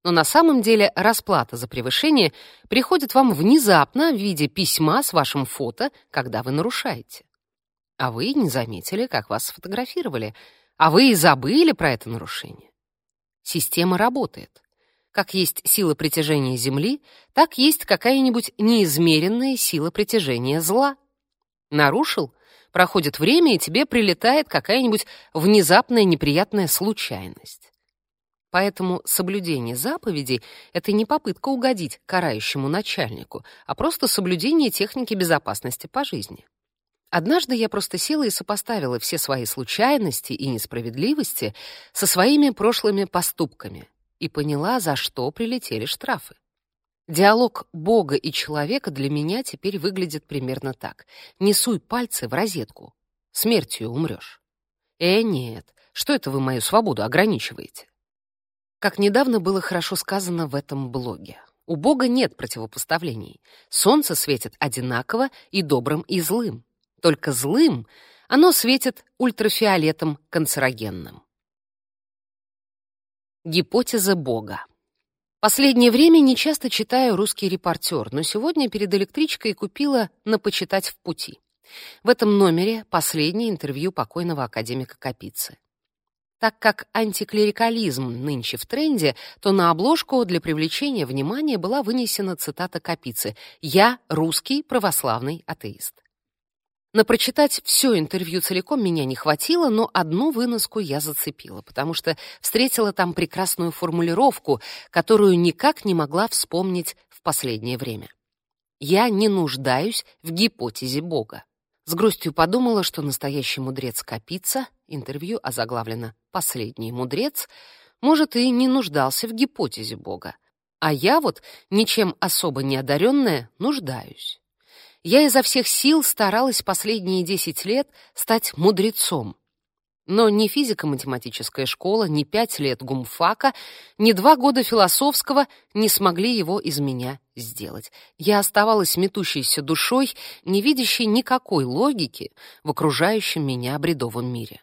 Но на самом деле расплата за превышение приходит вам внезапно в виде письма с вашим фото, когда вы нарушаете. А вы не заметили, как вас сфотографировали, а вы и забыли про это нарушение. Система работает. Как есть сила притяжения Земли, так есть какая-нибудь неизмеренная сила притяжения зла. Нарушил — проходит время, и тебе прилетает какая-нибудь внезапная неприятная случайность. Поэтому соблюдение заповедей — это не попытка угодить карающему начальнику, а просто соблюдение техники безопасности по жизни. Однажды я просто села и сопоставила все свои случайности и несправедливости со своими прошлыми поступками и поняла, за что прилетели штрафы. Диалог Бога и человека для меня теперь выглядит примерно так. «Не суй пальцы в розетку. Смертью умрешь». Э, нет, что это вы мою свободу ограничиваете? Как недавно было хорошо сказано в этом блоге. У Бога нет противопоставлений. Солнце светит одинаково и добрым, и злым. Только злым оно светит ультрафиолетом канцерогенным. Гипотеза Бога. Последнее время не часто читаю «Русский репортер», но сегодня перед электричкой купила на «Почитать в пути». В этом номере последнее интервью покойного академика Капицы. Так как антиклерикализм нынче в тренде, то на обложку для привлечения внимания была вынесена цитата Капицы «Я русский православный атеист». На прочитать все интервью целиком меня не хватило, но одну выноску я зацепила, потому что встретила там прекрасную формулировку, которую никак не могла вспомнить в последнее время. «Я не нуждаюсь в гипотезе Бога». С грустью подумала, что настоящий мудрец Капица, интервью озаглавлено «Последний мудрец», может, и не нуждался в гипотезе Бога. А я вот, ничем особо не одаренная, нуждаюсь. Я изо всех сил старалась последние десять лет стать мудрецом, но ни физико-математическая школа, ни пять лет гумфака, ни два года философского не смогли его из меня сделать. Я оставалась метущейся душой, не видящей никакой логики в окружающем меня бредовом мире.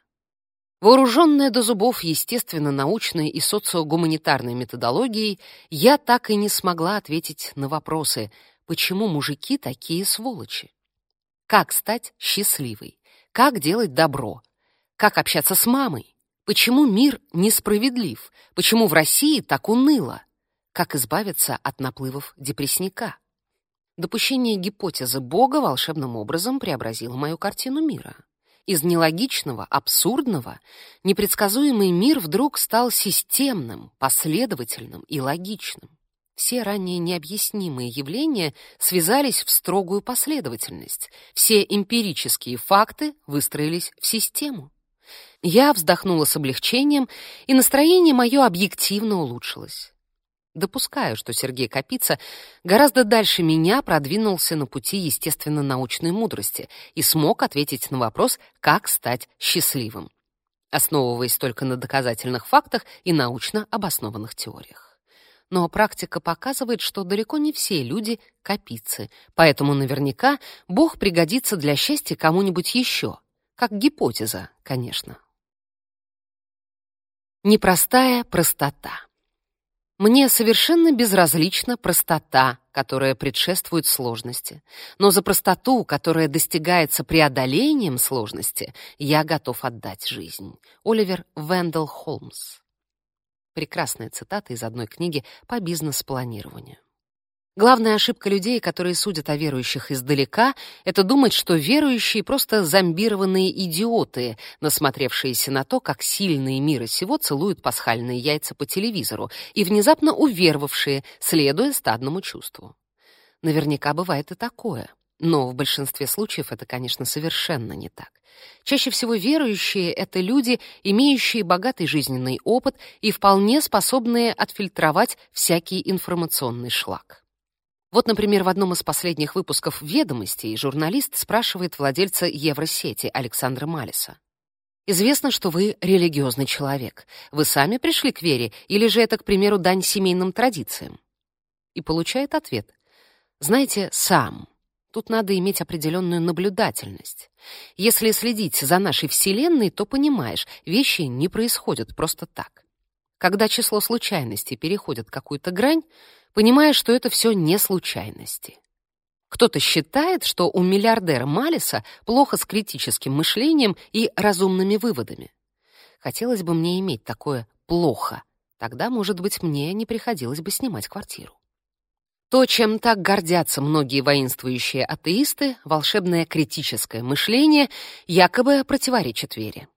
Вооруженная до зубов естественно-научной и социогуманитарной методологией, я так и не смогла ответить на вопросы, почему мужики такие сволочи? Как стать счастливой? Как делать добро? Как общаться с мамой? Почему мир несправедлив? Почему в России так уныло? Как избавиться от наплывов депрессника? Допущение гипотезы Бога волшебным образом преобразило мою картину мира. Из нелогичного, абсурдного, непредсказуемый мир вдруг стал системным, последовательным и логичным. Все ранее необъяснимые явления связались в строгую последовательность. Все эмпирические факты выстроились в систему. Я вздохнула с облегчением, и настроение мое объективно улучшилось. Допускаю, что Сергей Капица гораздо дальше меня продвинулся на пути естественно-научной мудрости и смог ответить на вопрос, как стать счастливым, основываясь только на доказательных фактах и научно обоснованных теориях. Но практика показывает, что далеко не все люди — капицы, поэтому наверняка Бог пригодится для счастья кому-нибудь еще, как гипотеза, конечно. Непростая простота. Мне совершенно безразлична простота, которая предшествует сложности. Но за простоту, которая достигается преодолением сложности, я готов отдать жизнь. Оливер Вендell Холмс. Прекрасная цитата из одной книги по бизнес-планированию. Главная ошибка людей, которые судят о верующих издалека, это думать, что верующие просто зомбированные идиоты, насмотревшиеся на то, как сильные мира сего целуют пасхальные яйца по телевизору, и внезапно уверовавшие, следуя стадному чувству. Наверняка бывает и такое. Но в большинстве случаев это, конечно, совершенно не так. Чаще всего верующие — это люди, имеющие богатый жизненный опыт и вполне способные отфильтровать всякий информационный шлак. Вот, например, в одном из последних выпусков «Ведомостей» журналист спрашивает владельца Евросети Александра Малиса. «Известно, что вы религиозный человек. Вы сами пришли к вере, или же это, к примеру, дань семейным традициям?» И получает ответ. «Знаете, сам. Тут надо иметь определенную наблюдательность. Если следить за нашей Вселенной, то понимаешь, вещи не происходят просто так. Когда число случайностей переходит какую-то грань, понимая, что это все не случайности. Кто-то считает, что у миллиардера Малиса плохо с критическим мышлением и разумными выводами. Хотелось бы мне иметь такое «плохо», Тогда, может быть, мне не приходилось бы снимать квартиру. То, чем так гордятся многие воинствующие атеисты, волшебное критическое мышление, якобы противоречит вере.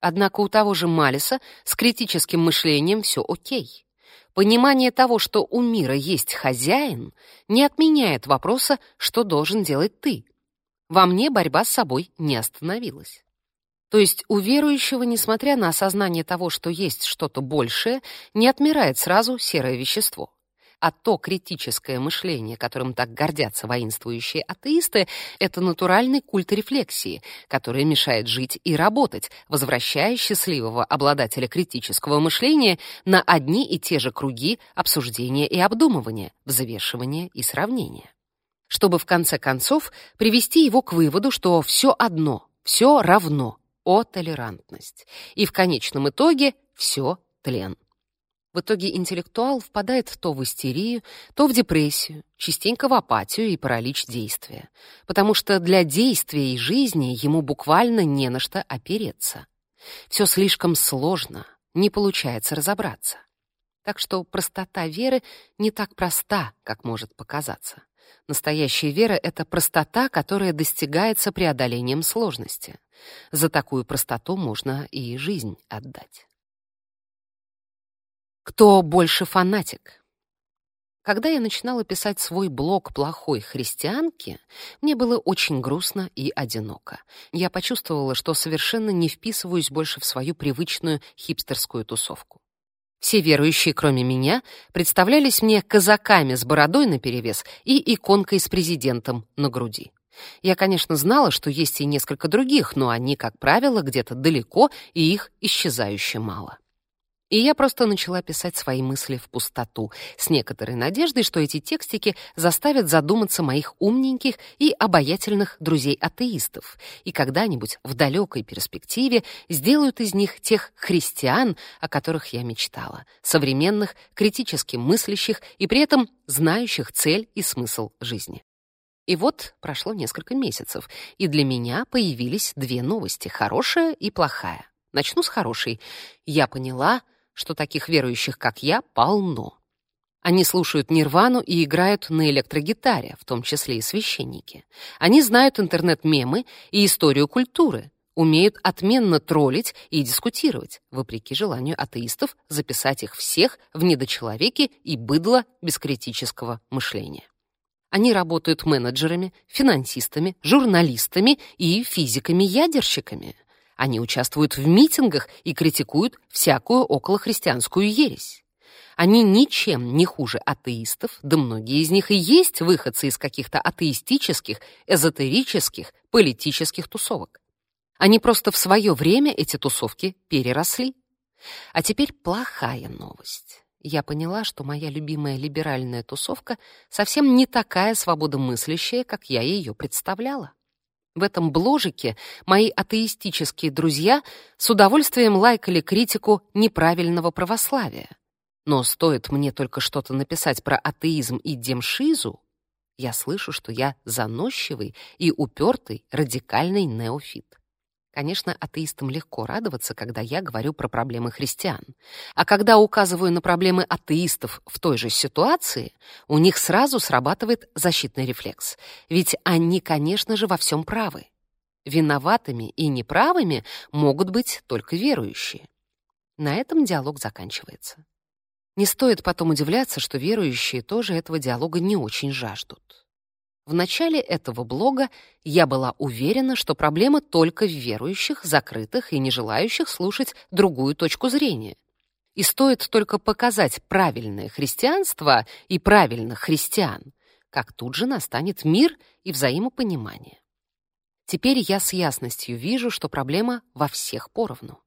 Однако у того же Малиса с критическим мышлением все окей. Понимание того, что у мира есть хозяин, не отменяет вопроса, что должен делать ты. Во мне борьба с собой не остановилась. То есть у верующего, несмотря на осознание того, что есть что-то большее, не отмирает сразу серое вещество. А то критическое мышление, которым так гордятся воинствующие атеисты, это натуральный культ рефлексии, который мешает жить и работать, возвращая счастливого обладателя критического мышления на одни и те же круги обсуждения и обдумывания, взвешивания и сравнения. Чтобы в конце концов привести его к выводу, что все одно, все равно, о толерантность. И в конечном итоге все тлен. В итоге интеллектуал впадает то в истерию, то в депрессию, частенько в апатию и паралич действия, потому что для действия и жизни ему буквально не на что опереться. Все слишком сложно, не получается разобраться. Так что простота веры не так проста, как может показаться. Настоящая вера — это простота, которая достигается преодолением сложности. За такую простоту можно и жизнь отдать. Кто больше фанатик? Когда я начинала писать свой блог «Плохой христианки», мне было очень грустно и одиноко. Я почувствовала, что совершенно не вписываюсь больше в свою привычную хипстерскую тусовку. Все верующие, кроме меня, представлялись мне казаками с бородой наперевес и иконкой с президентом на груди. Я, конечно, знала, что есть и несколько других, но они, как правило, где-то далеко, и их исчезающе мало. И я просто начала писать свои мысли в пустоту, с некоторой надеждой, что эти текстики заставят задуматься моих умненьких и обаятельных друзей-атеистов, и когда-нибудь в далекой перспективе сделают из них тех христиан, о которых я мечтала, современных, критически мыслящих и при этом знающих цель и смысл жизни. И вот прошло несколько месяцев, и для меня появились две новости — хорошая и плохая. Начну с хорошей. Я поняла, что таких верующих, как я, полно. Они слушают нирвану и играют на электрогитаре, в том числе и священники. Они знают интернет-мемы и историю культуры, умеют отменно троллить и дискутировать, вопреки желанию атеистов записать их всех в недочеловеки и быдло без критического мышления. Они работают менеджерами, финансистами, журналистами и физиками-ядерщиками — они участвуют в митингах и критикуют всякую околохристианскую ересь. Они ничем не хуже атеистов, да многие из них и есть выходцы из каких-то атеистических, эзотерических, политических тусовок. Они просто в свое время эти тусовки переросли. А теперь плохая новость. Я поняла, что моя любимая либеральная тусовка совсем не такая свободомыслящая, как я ее представляла. В этом бложике мои атеистические друзья с удовольствием лайкали критику неправильного православия. Но стоит мне только что-то написать про атеизм и демшизу, я слышу, что я заносчивый и упертый радикальный неофит. Конечно, атеистам легко радоваться, когда я говорю про проблемы христиан. А когда указываю на проблемы атеистов в той же ситуации, у них сразу срабатывает защитный рефлекс. Ведь они, конечно же, во всем правы. Виноватыми и неправыми могут быть только верующие. На этом диалог заканчивается. Не стоит потом удивляться, что верующие тоже этого диалога не очень жаждут. В начале этого блога я была уверена, что проблема только в верующих, закрытых и не желающих слушать другую точку зрения. И стоит только показать правильное христианство и правильных христиан, как тут же настанет мир и взаимопонимание. Теперь я с ясностью вижу, что проблема во всех поровну.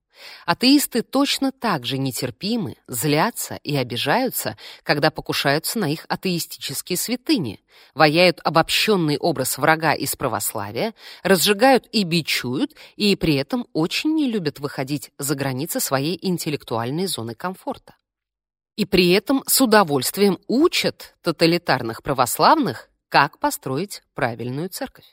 Атеисты точно так же нетерпимы, злятся и обижаются, когда покушаются на их атеистические святыни, ваяют обобщенный образ врага из православия, разжигают и бичуют, и при этом очень не любят выходить за границы своей интеллектуальной зоны комфорта. И при этом с удовольствием учат тоталитарных православных, как построить правильную церковь.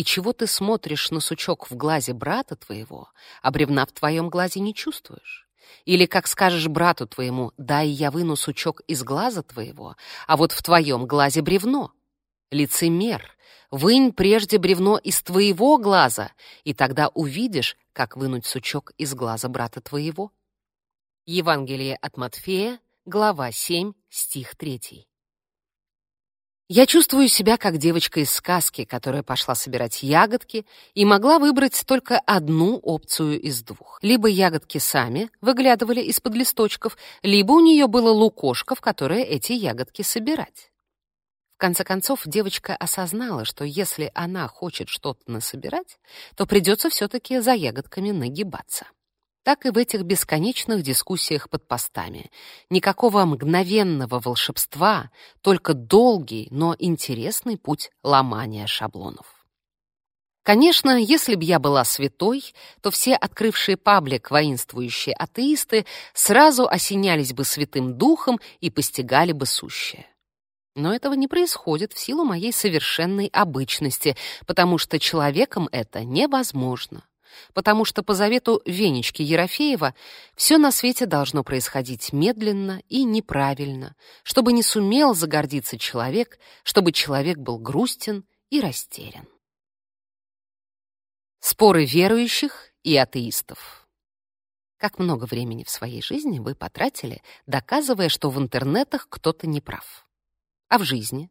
И чего ты смотришь на сучок в глазе брата твоего, а бревна в твоем глазе не чувствуешь? Или как скажешь брату твоему, дай я выну сучок из глаза твоего, а вот в твоем глазе бревно. Лицемер, вынь прежде бревно из твоего глаза, и тогда увидишь, как вынуть сучок из глаза брата твоего. Евангелие от Матфея, глава 7, стих 3. Я чувствую себя как девочка из сказки, которая пошла собирать ягодки и могла выбрать только одну опцию из двух. Либо ягодки сами выглядывали из-под листочков, либо у нее было лукошко, в которое эти ягодки собирать. В конце концов, девочка осознала, что если она хочет что-то насобирать, то придется все-таки за ягодками нагибаться так и в этих бесконечных дискуссиях под постами. Никакого мгновенного волшебства, только долгий, но интересный путь ломания шаблонов. Конечно, если б я была святой, то все открывшие паблик воинствующие атеисты сразу осенялись бы святым духом и постигали бы сущее. Но этого не происходит в силу моей совершенной обычности, потому что человеком это невозможно потому что по завету Венечки Ерофеева все на свете должно происходить медленно и неправильно, чтобы не сумел загордиться человек, чтобы человек был грустен и растерян. Споры верующих и атеистов. Как много времени в своей жизни вы потратили, доказывая, что в интернетах кто-то не прав? А в жизни?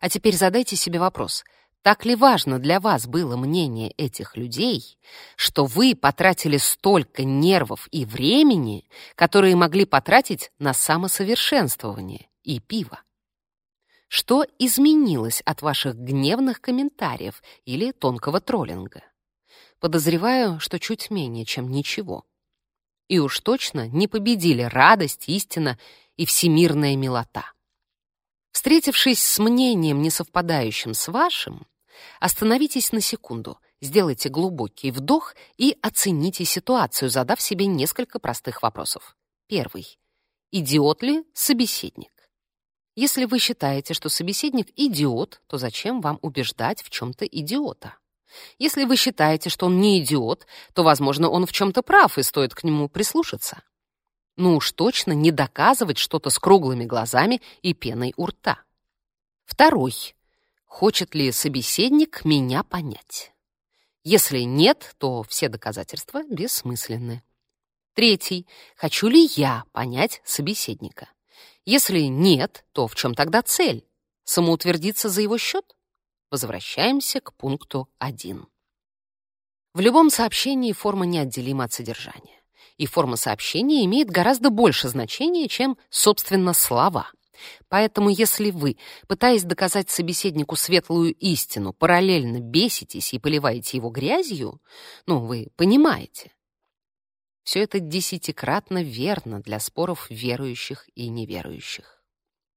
А теперь задайте себе вопрос — так ли важно для вас было мнение этих людей, что вы потратили столько нервов и времени, которые могли потратить на самосовершенствование и пиво? Что изменилось от ваших гневных комментариев или тонкого троллинга? Подозреваю, что чуть менее, чем ничего. И уж точно не победили радость, истина и всемирная милота. Встретившись с мнением, не совпадающим с вашим, Остановитесь на секунду, сделайте глубокий вдох и оцените ситуацию, задав себе несколько простых вопросов. Первый. Идиот ли собеседник? Если вы считаете, что собеседник идиот, то зачем вам убеждать в чем-то идиота? Если вы считаете, что он не идиот, то, возможно, он в чем-то прав, и стоит к нему прислушаться. Ну уж точно не доказывать что-то с круглыми глазами и пеной у рта. Второй. Хочет ли собеседник меня понять? Если нет, то все доказательства бессмысленны. Третий. Хочу ли я понять собеседника? Если нет, то в чем тогда цель? Самоутвердиться за его счет? Возвращаемся к пункту 1. В любом сообщении форма неотделима от содержания. И форма сообщения имеет гораздо больше значения, чем, собственно, слова — Поэтому если вы, пытаясь доказать собеседнику светлую истину, параллельно беситесь и поливаете его грязью, ну, вы понимаете. Все это десятикратно верно для споров верующих и неверующих.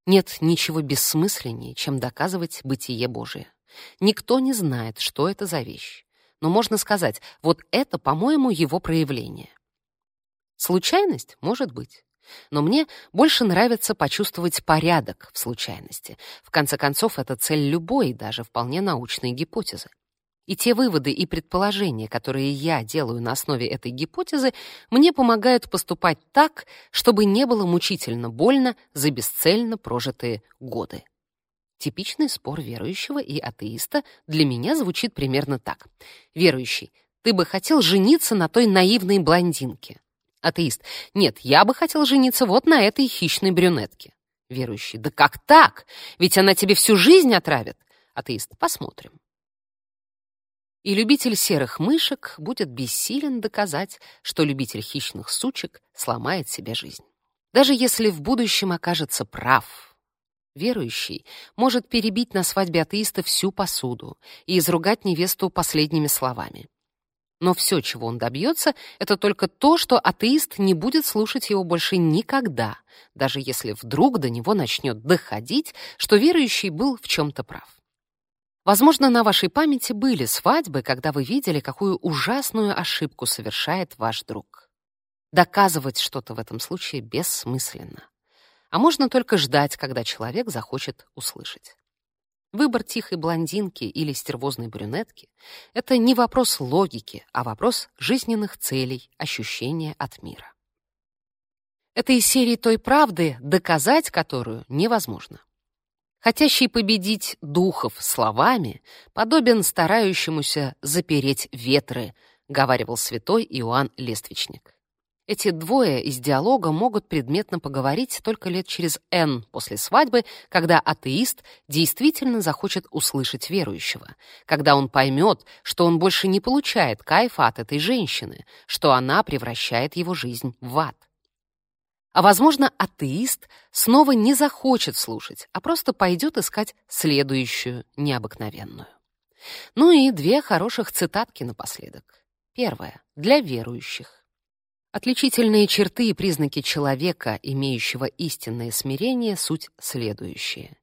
Нет ничего бессмысленнее, чем доказывать бытие Божие. Никто не знает, что это за вещь. Но можно сказать, вот это, по-моему, его проявление. Случайность? Может быть. Но мне больше нравится почувствовать порядок в случайности. В конце концов, это цель любой, даже вполне научной гипотезы. И те выводы и предположения, которые я делаю на основе этой гипотезы, мне помогают поступать так, чтобы не было мучительно больно за бесцельно прожитые годы. Типичный спор верующего и атеиста для меня звучит примерно так. Верующий, ты бы хотел жениться на той наивной блондинке. Атеист. Нет, я бы хотел жениться вот на этой хищной брюнетке. Верующий. Да как так? Ведь она тебе всю жизнь отравит. Атеист. Посмотрим. И любитель серых мышек будет бессилен доказать, что любитель хищных сучек сломает себе жизнь. Даже если в будущем окажется прав, верующий может перебить на свадьбе атеиста всю посуду и изругать невесту последними словами. Но все, чего он добьется, это только то, что атеист не будет слушать его больше никогда, даже если вдруг до него начнет доходить, что верующий был в чем-то прав. Возможно, на вашей памяти были свадьбы, когда вы видели, какую ужасную ошибку совершает ваш друг. Доказывать что-то в этом случае бессмысленно. А можно только ждать, когда человек захочет услышать. Выбор тихой блондинки или стервозной брюнетки — это не вопрос логики, а вопрос жизненных целей, ощущения от мира. Это из серии той правды, доказать которую невозможно. Хотящий победить духов словами подобен старающемуся запереть ветры, говаривал святой Иоанн Лествичник. Эти двое из диалога могут предметно поговорить только лет через N после свадьбы, когда атеист действительно захочет услышать верующего, когда он поймет, что он больше не получает кайфа от этой женщины, что она превращает его жизнь в ад. А, возможно, атеист снова не захочет слушать, а просто пойдет искать следующую необыкновенную. Ну и две хороших цитатки напоследок. Первая — для верующих. Отличительные черты и признаки человека, имеющего истинное смирение, суть следующие.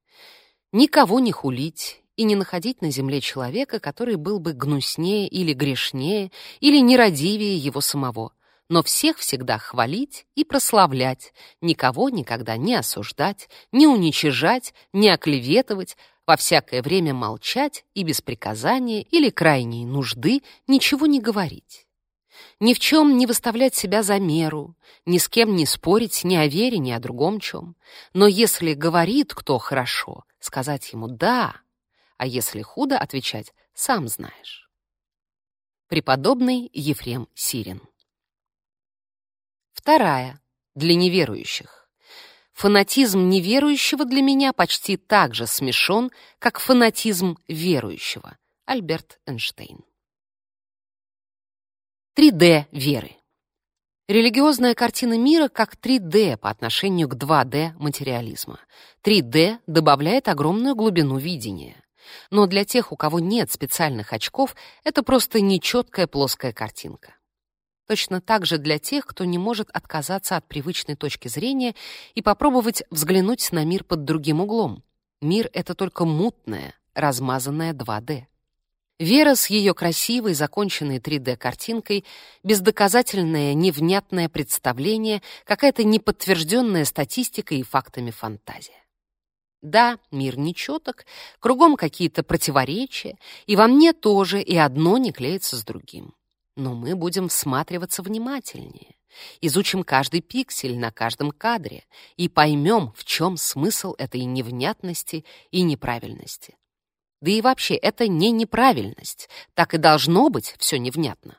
Никого не хулить и не находить на земле человека, который был бы гнуснее или грешнее, или нерадивее его самого, но всех всегда хвалить и прославлять, никого никогда не осуждать, не уничижать, не оклеветывать, во всякое время молчать и без приказания или крайней нужды ничего не говорить ни в чем не выставлять себя за меру, ни с кем не спорить ни о вере, ни о другом чем. Но если говорит кто хорошо, сказать ему «да», а если худо, отвечать «сам знаешь». Преподобный Ефрем Сирин. Вторая. Для неверующих. Фанатизм неверующего для меня почти так же смешон, как фанатизм верующего. Альберт Эйнштейн. 3D веры. Религиозная картина мира как 3D по отношению к 2D материализма. 3D добавляет огромную глубину видения. Но для тех, у кого нет специальных очков, это просто нечеткая плоская картинка. Точно так же для тех, кто не может отказаться от привычной точки зрения и попробовать взглянуть на мир под другим углом. Мир — это только мутное, размазанное 2D. Вера с ее красивой, законченной 3D-картинкой, бездоказательное, невнятное представление, какая-то неподтвержденная статистика и фактами фантазия. Да, мир нечеток, кругом какие-то противоречия, и во мне тоже и одно не клеится с другим. Но мы будем всматриваться внимательнее, изучим каждый пиксель на каждом кадре и поймем, в чем смысл этой невнятности и неправильности. Да и вообще, это не неправильность. Так и должно быть все невнятно.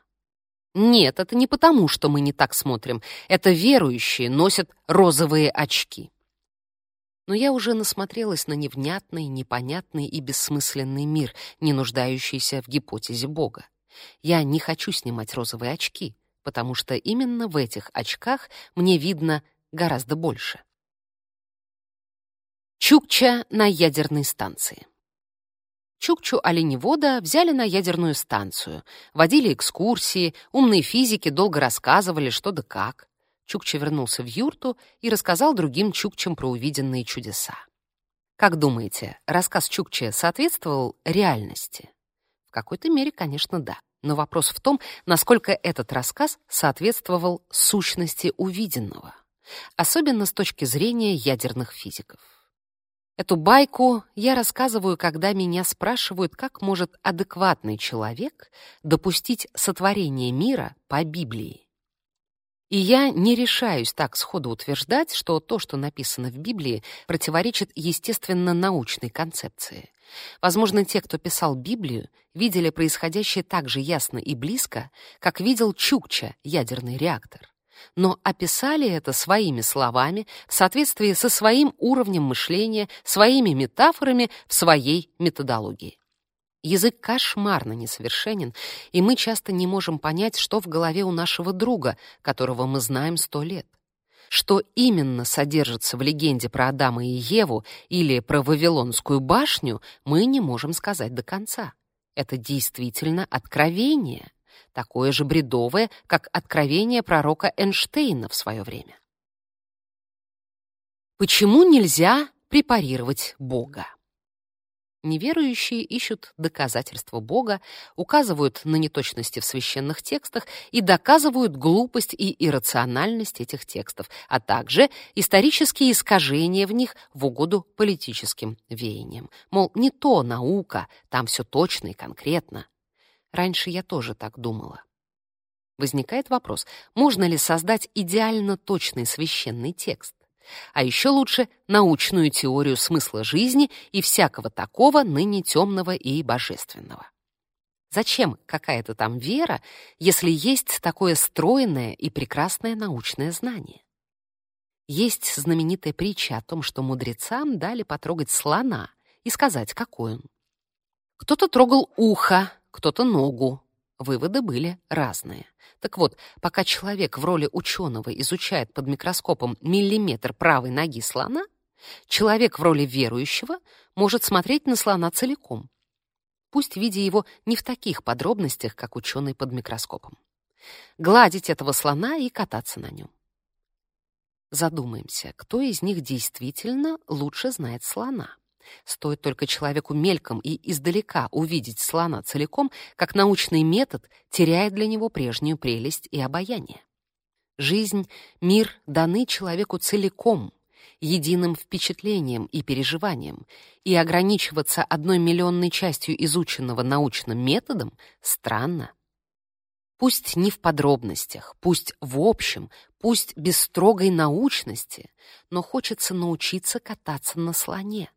Нет, это не потому, что мы не так смотрим. Это верующие носят розовые очки. Но я уже насмотрелась на невнятный, непонятный и бессмысленный мир, не нуждающийся в гипотезе Бога. Я не хочу снимать розовые очки, потому что именно в этих очках мне видно гораздо больше. Чукча на ядерной станции. Чукчу-оленевода взяли на ядерную станцию, водили экскурсии, умные физики долго рассказывали, что да как. Чукча вернулся в юрту и рассказал другим чукчам про увиденные чудеса. Как думаете, рассказ Чукчи соответствовал реальности? В какой-то мере, конечно, да. Но вопрос в том, насколько этот рассказ соответствовал сущности увиденного, особенно с точки зрения ядерных физиков. Эту байку я рассказываю, когда меня спрашивают, как может адекватный человек допустить сотворение мира по Библии. И я не решаюсь так сходу утверждать, что то, что написано в Библии, противоречит естественно-научной концепции. Возможно, те, кто писал Библию, видели происходящее так же ясно и близко, как видел Чукча, ядерный реактор но описали это своими словами в соответствии со своим уровнем мышления, своими метафорами в своей методологии. Язык кошмарно несовершенен, и мы часто не можем понять, что в голове у нашего друга, которого мы знаем сто лет. Что именно содержится в легенде про Адама и Еву или про Вавилонскую башню, мы не можем сказать до конца. Это действительно откровение такое же бредовое, как откровение пророка Эйнштейна в свое время. Почему нельзя препарировать Бога? Неверующие ищут доказательства Бога, указывают на неточности в священных текстах и доказывают глупость и иррациональность этих текстов, а также исторические искажения в них в угоду политическим веяниям. Мол, не то наука, там все точно и конкретно. Раньше я тоже так думала. Возникает вопрос, можно ли создать идеально точный священный текст? А еще лучше научную теорию смысла жизни и всякого такого ныне темного и божественного. Зачем какая-то там вера, если есть такое стройное и прекрасное научное знание? Есть знаменитая притча о том, что мудрецам дали потрогать слона и сказать, какой он. Кто-то трогал ухо, кто-то ногу. Выводы были разные. Так вот, пока человек в роли ученого изучает под микроскопом миллиметр правой ноги слона, человек в роли верующего может смотреть на слона целиком, пусть видя его не в таких подробностях, как ученый под микроскопом. Гладить этого слона и кататься на нем. Задумаемся, кто из них действительно лучше знает слона. Стоит только человеку мельком и издалека увидеть слона целиком, как научный метод теряет для него прежнюю прелесть и обаяние. Жизнь, мир даны человеку целиком, единым впечатлением и переживанием, и ограничиваться одной миллионной частью изученного научным методом странно. Пусть не в подробностях, пусть в общем, пусть без строгой научности, но хочется научиться кататься на слоне.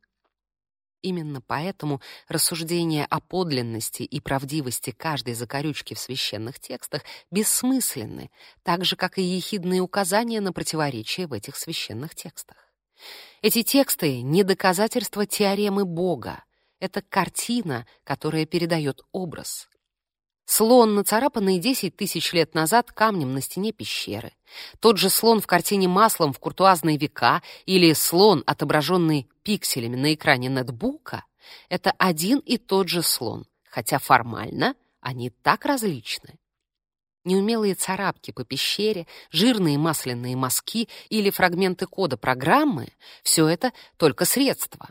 Именно поэтому рассуждения о подлинности и правдивости каждой закорючки в священных текстах бессмысленны, так же, как и ехидные указания на противоречия в этих священных текстах. Эти тексты — не доказательство теоремы Бога, это картина, которая передает образ. Слон, нацарапанный 10 тысяч лет назад камнем на стене пещеры. Тот же слон в картине маслом в куртуазные века или слон, отображенный пикселями на экране нетбука, это один и тот же слон, хотя формально они так различны. Неумелые царапки по пещере, жирные масляные мазки или фрагменты кода программы — все это только средства.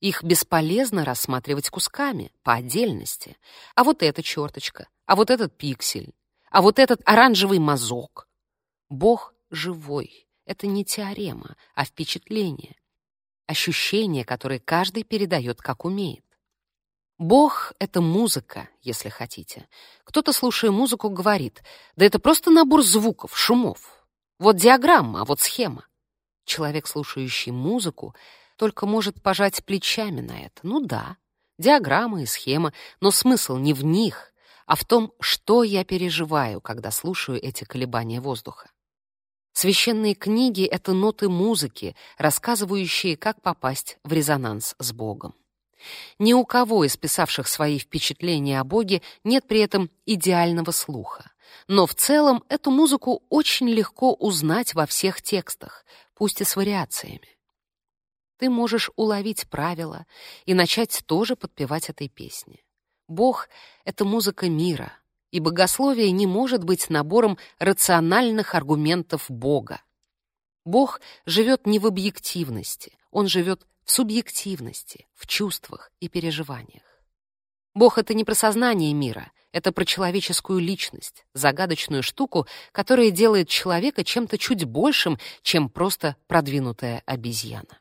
Их бесполезно рассматривать кусками, по отдельности. А вот эта черточка, а вот этот пиксель, а вот этот оранжевый мазок. Бог живой. Это не теорема, а впечатление. Ощущение, которое каждый передает, как умеет. Бог — это музыка, если хотите. Кто-то, слушая музыку, говорит, да это просто набор звуков, шумов. Вот диаграмма, а вот схема. Человек, слушающий музыку, только может пожать плечами на это. Ну да, диаграмма и схема, но смысл не в них, а в том, что я переживаю, когда слушаю эти колебания воздуха. Священные книги — это ноты музыки, рассказывающие, как попасть в резонанс с Богом. Ни у кого из писавших свои впечатления о Боге нет при этом идеального слуха. Но в целом эту музыку очень легко узнать во всех текстах, пусть и с вариациями ты можешь уловить правила и начать тоже подпевать этой песне. Бог — это музыка мира, и богословие не может быть набором рациональных аргументов Бога. Бог живет не в объективности, Он живет в субъективности, в чувствах и переживаниях. Бог — это не про сознание мира, это про человеческую личность, загадочную штуку, которая делает человека чем-то чуть большим, чем просто продвинутая обезьяна.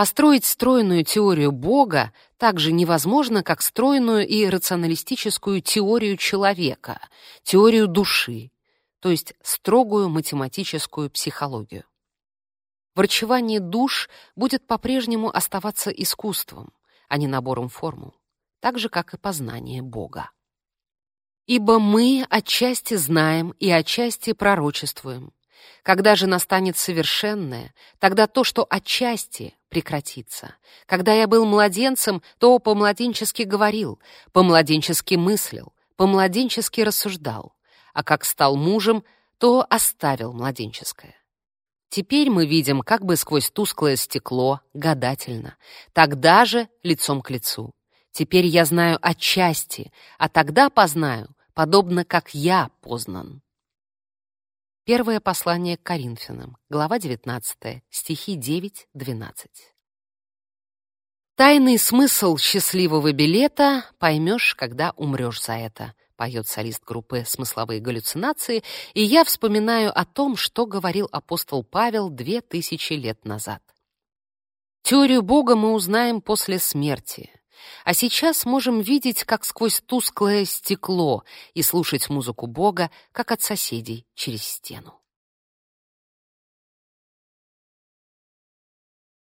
Построить стройную теорию Бога так же невозможно, как стройную и рационалистическую теорию человека, теорию души, то есть строгую математическую психологию. Врачевание душ будет по-прежнему оставаться искусством, а не набором формул, так же, как и познание Бога. «Ибо мы отчасти знаем и отчасти пророчествуем, когда же настанет совершенное, тогда то, что отчасти, прекратится. Когда я был младенцем, то по-младенчески говорил, по-младенчески мыслил, по-младенчески рассуждал, а как стал мужем, то оставил младенческое. Теперь мы видим как бы сквозь тусклое стекло, гадательно, тогда же лицом к лицу. Теперь я знаю отчасти, а тогда познаю, подобно как я познан. Первое послание к Коринфянам, глава 19, стихи 9-12. «Тайный смысл счастливого билета поймешь, когда умрешь за это», поет солист группы «Смысловые галлюцинации», и я вспоминаю о том, что говорил апостол Павел две тысячи лет назад. Теорию Бога мы узнаем после смерти. А сейчас можем видеть, как сквозь тусклое стекло, и слушать музыку Бога, как от соседей через стену.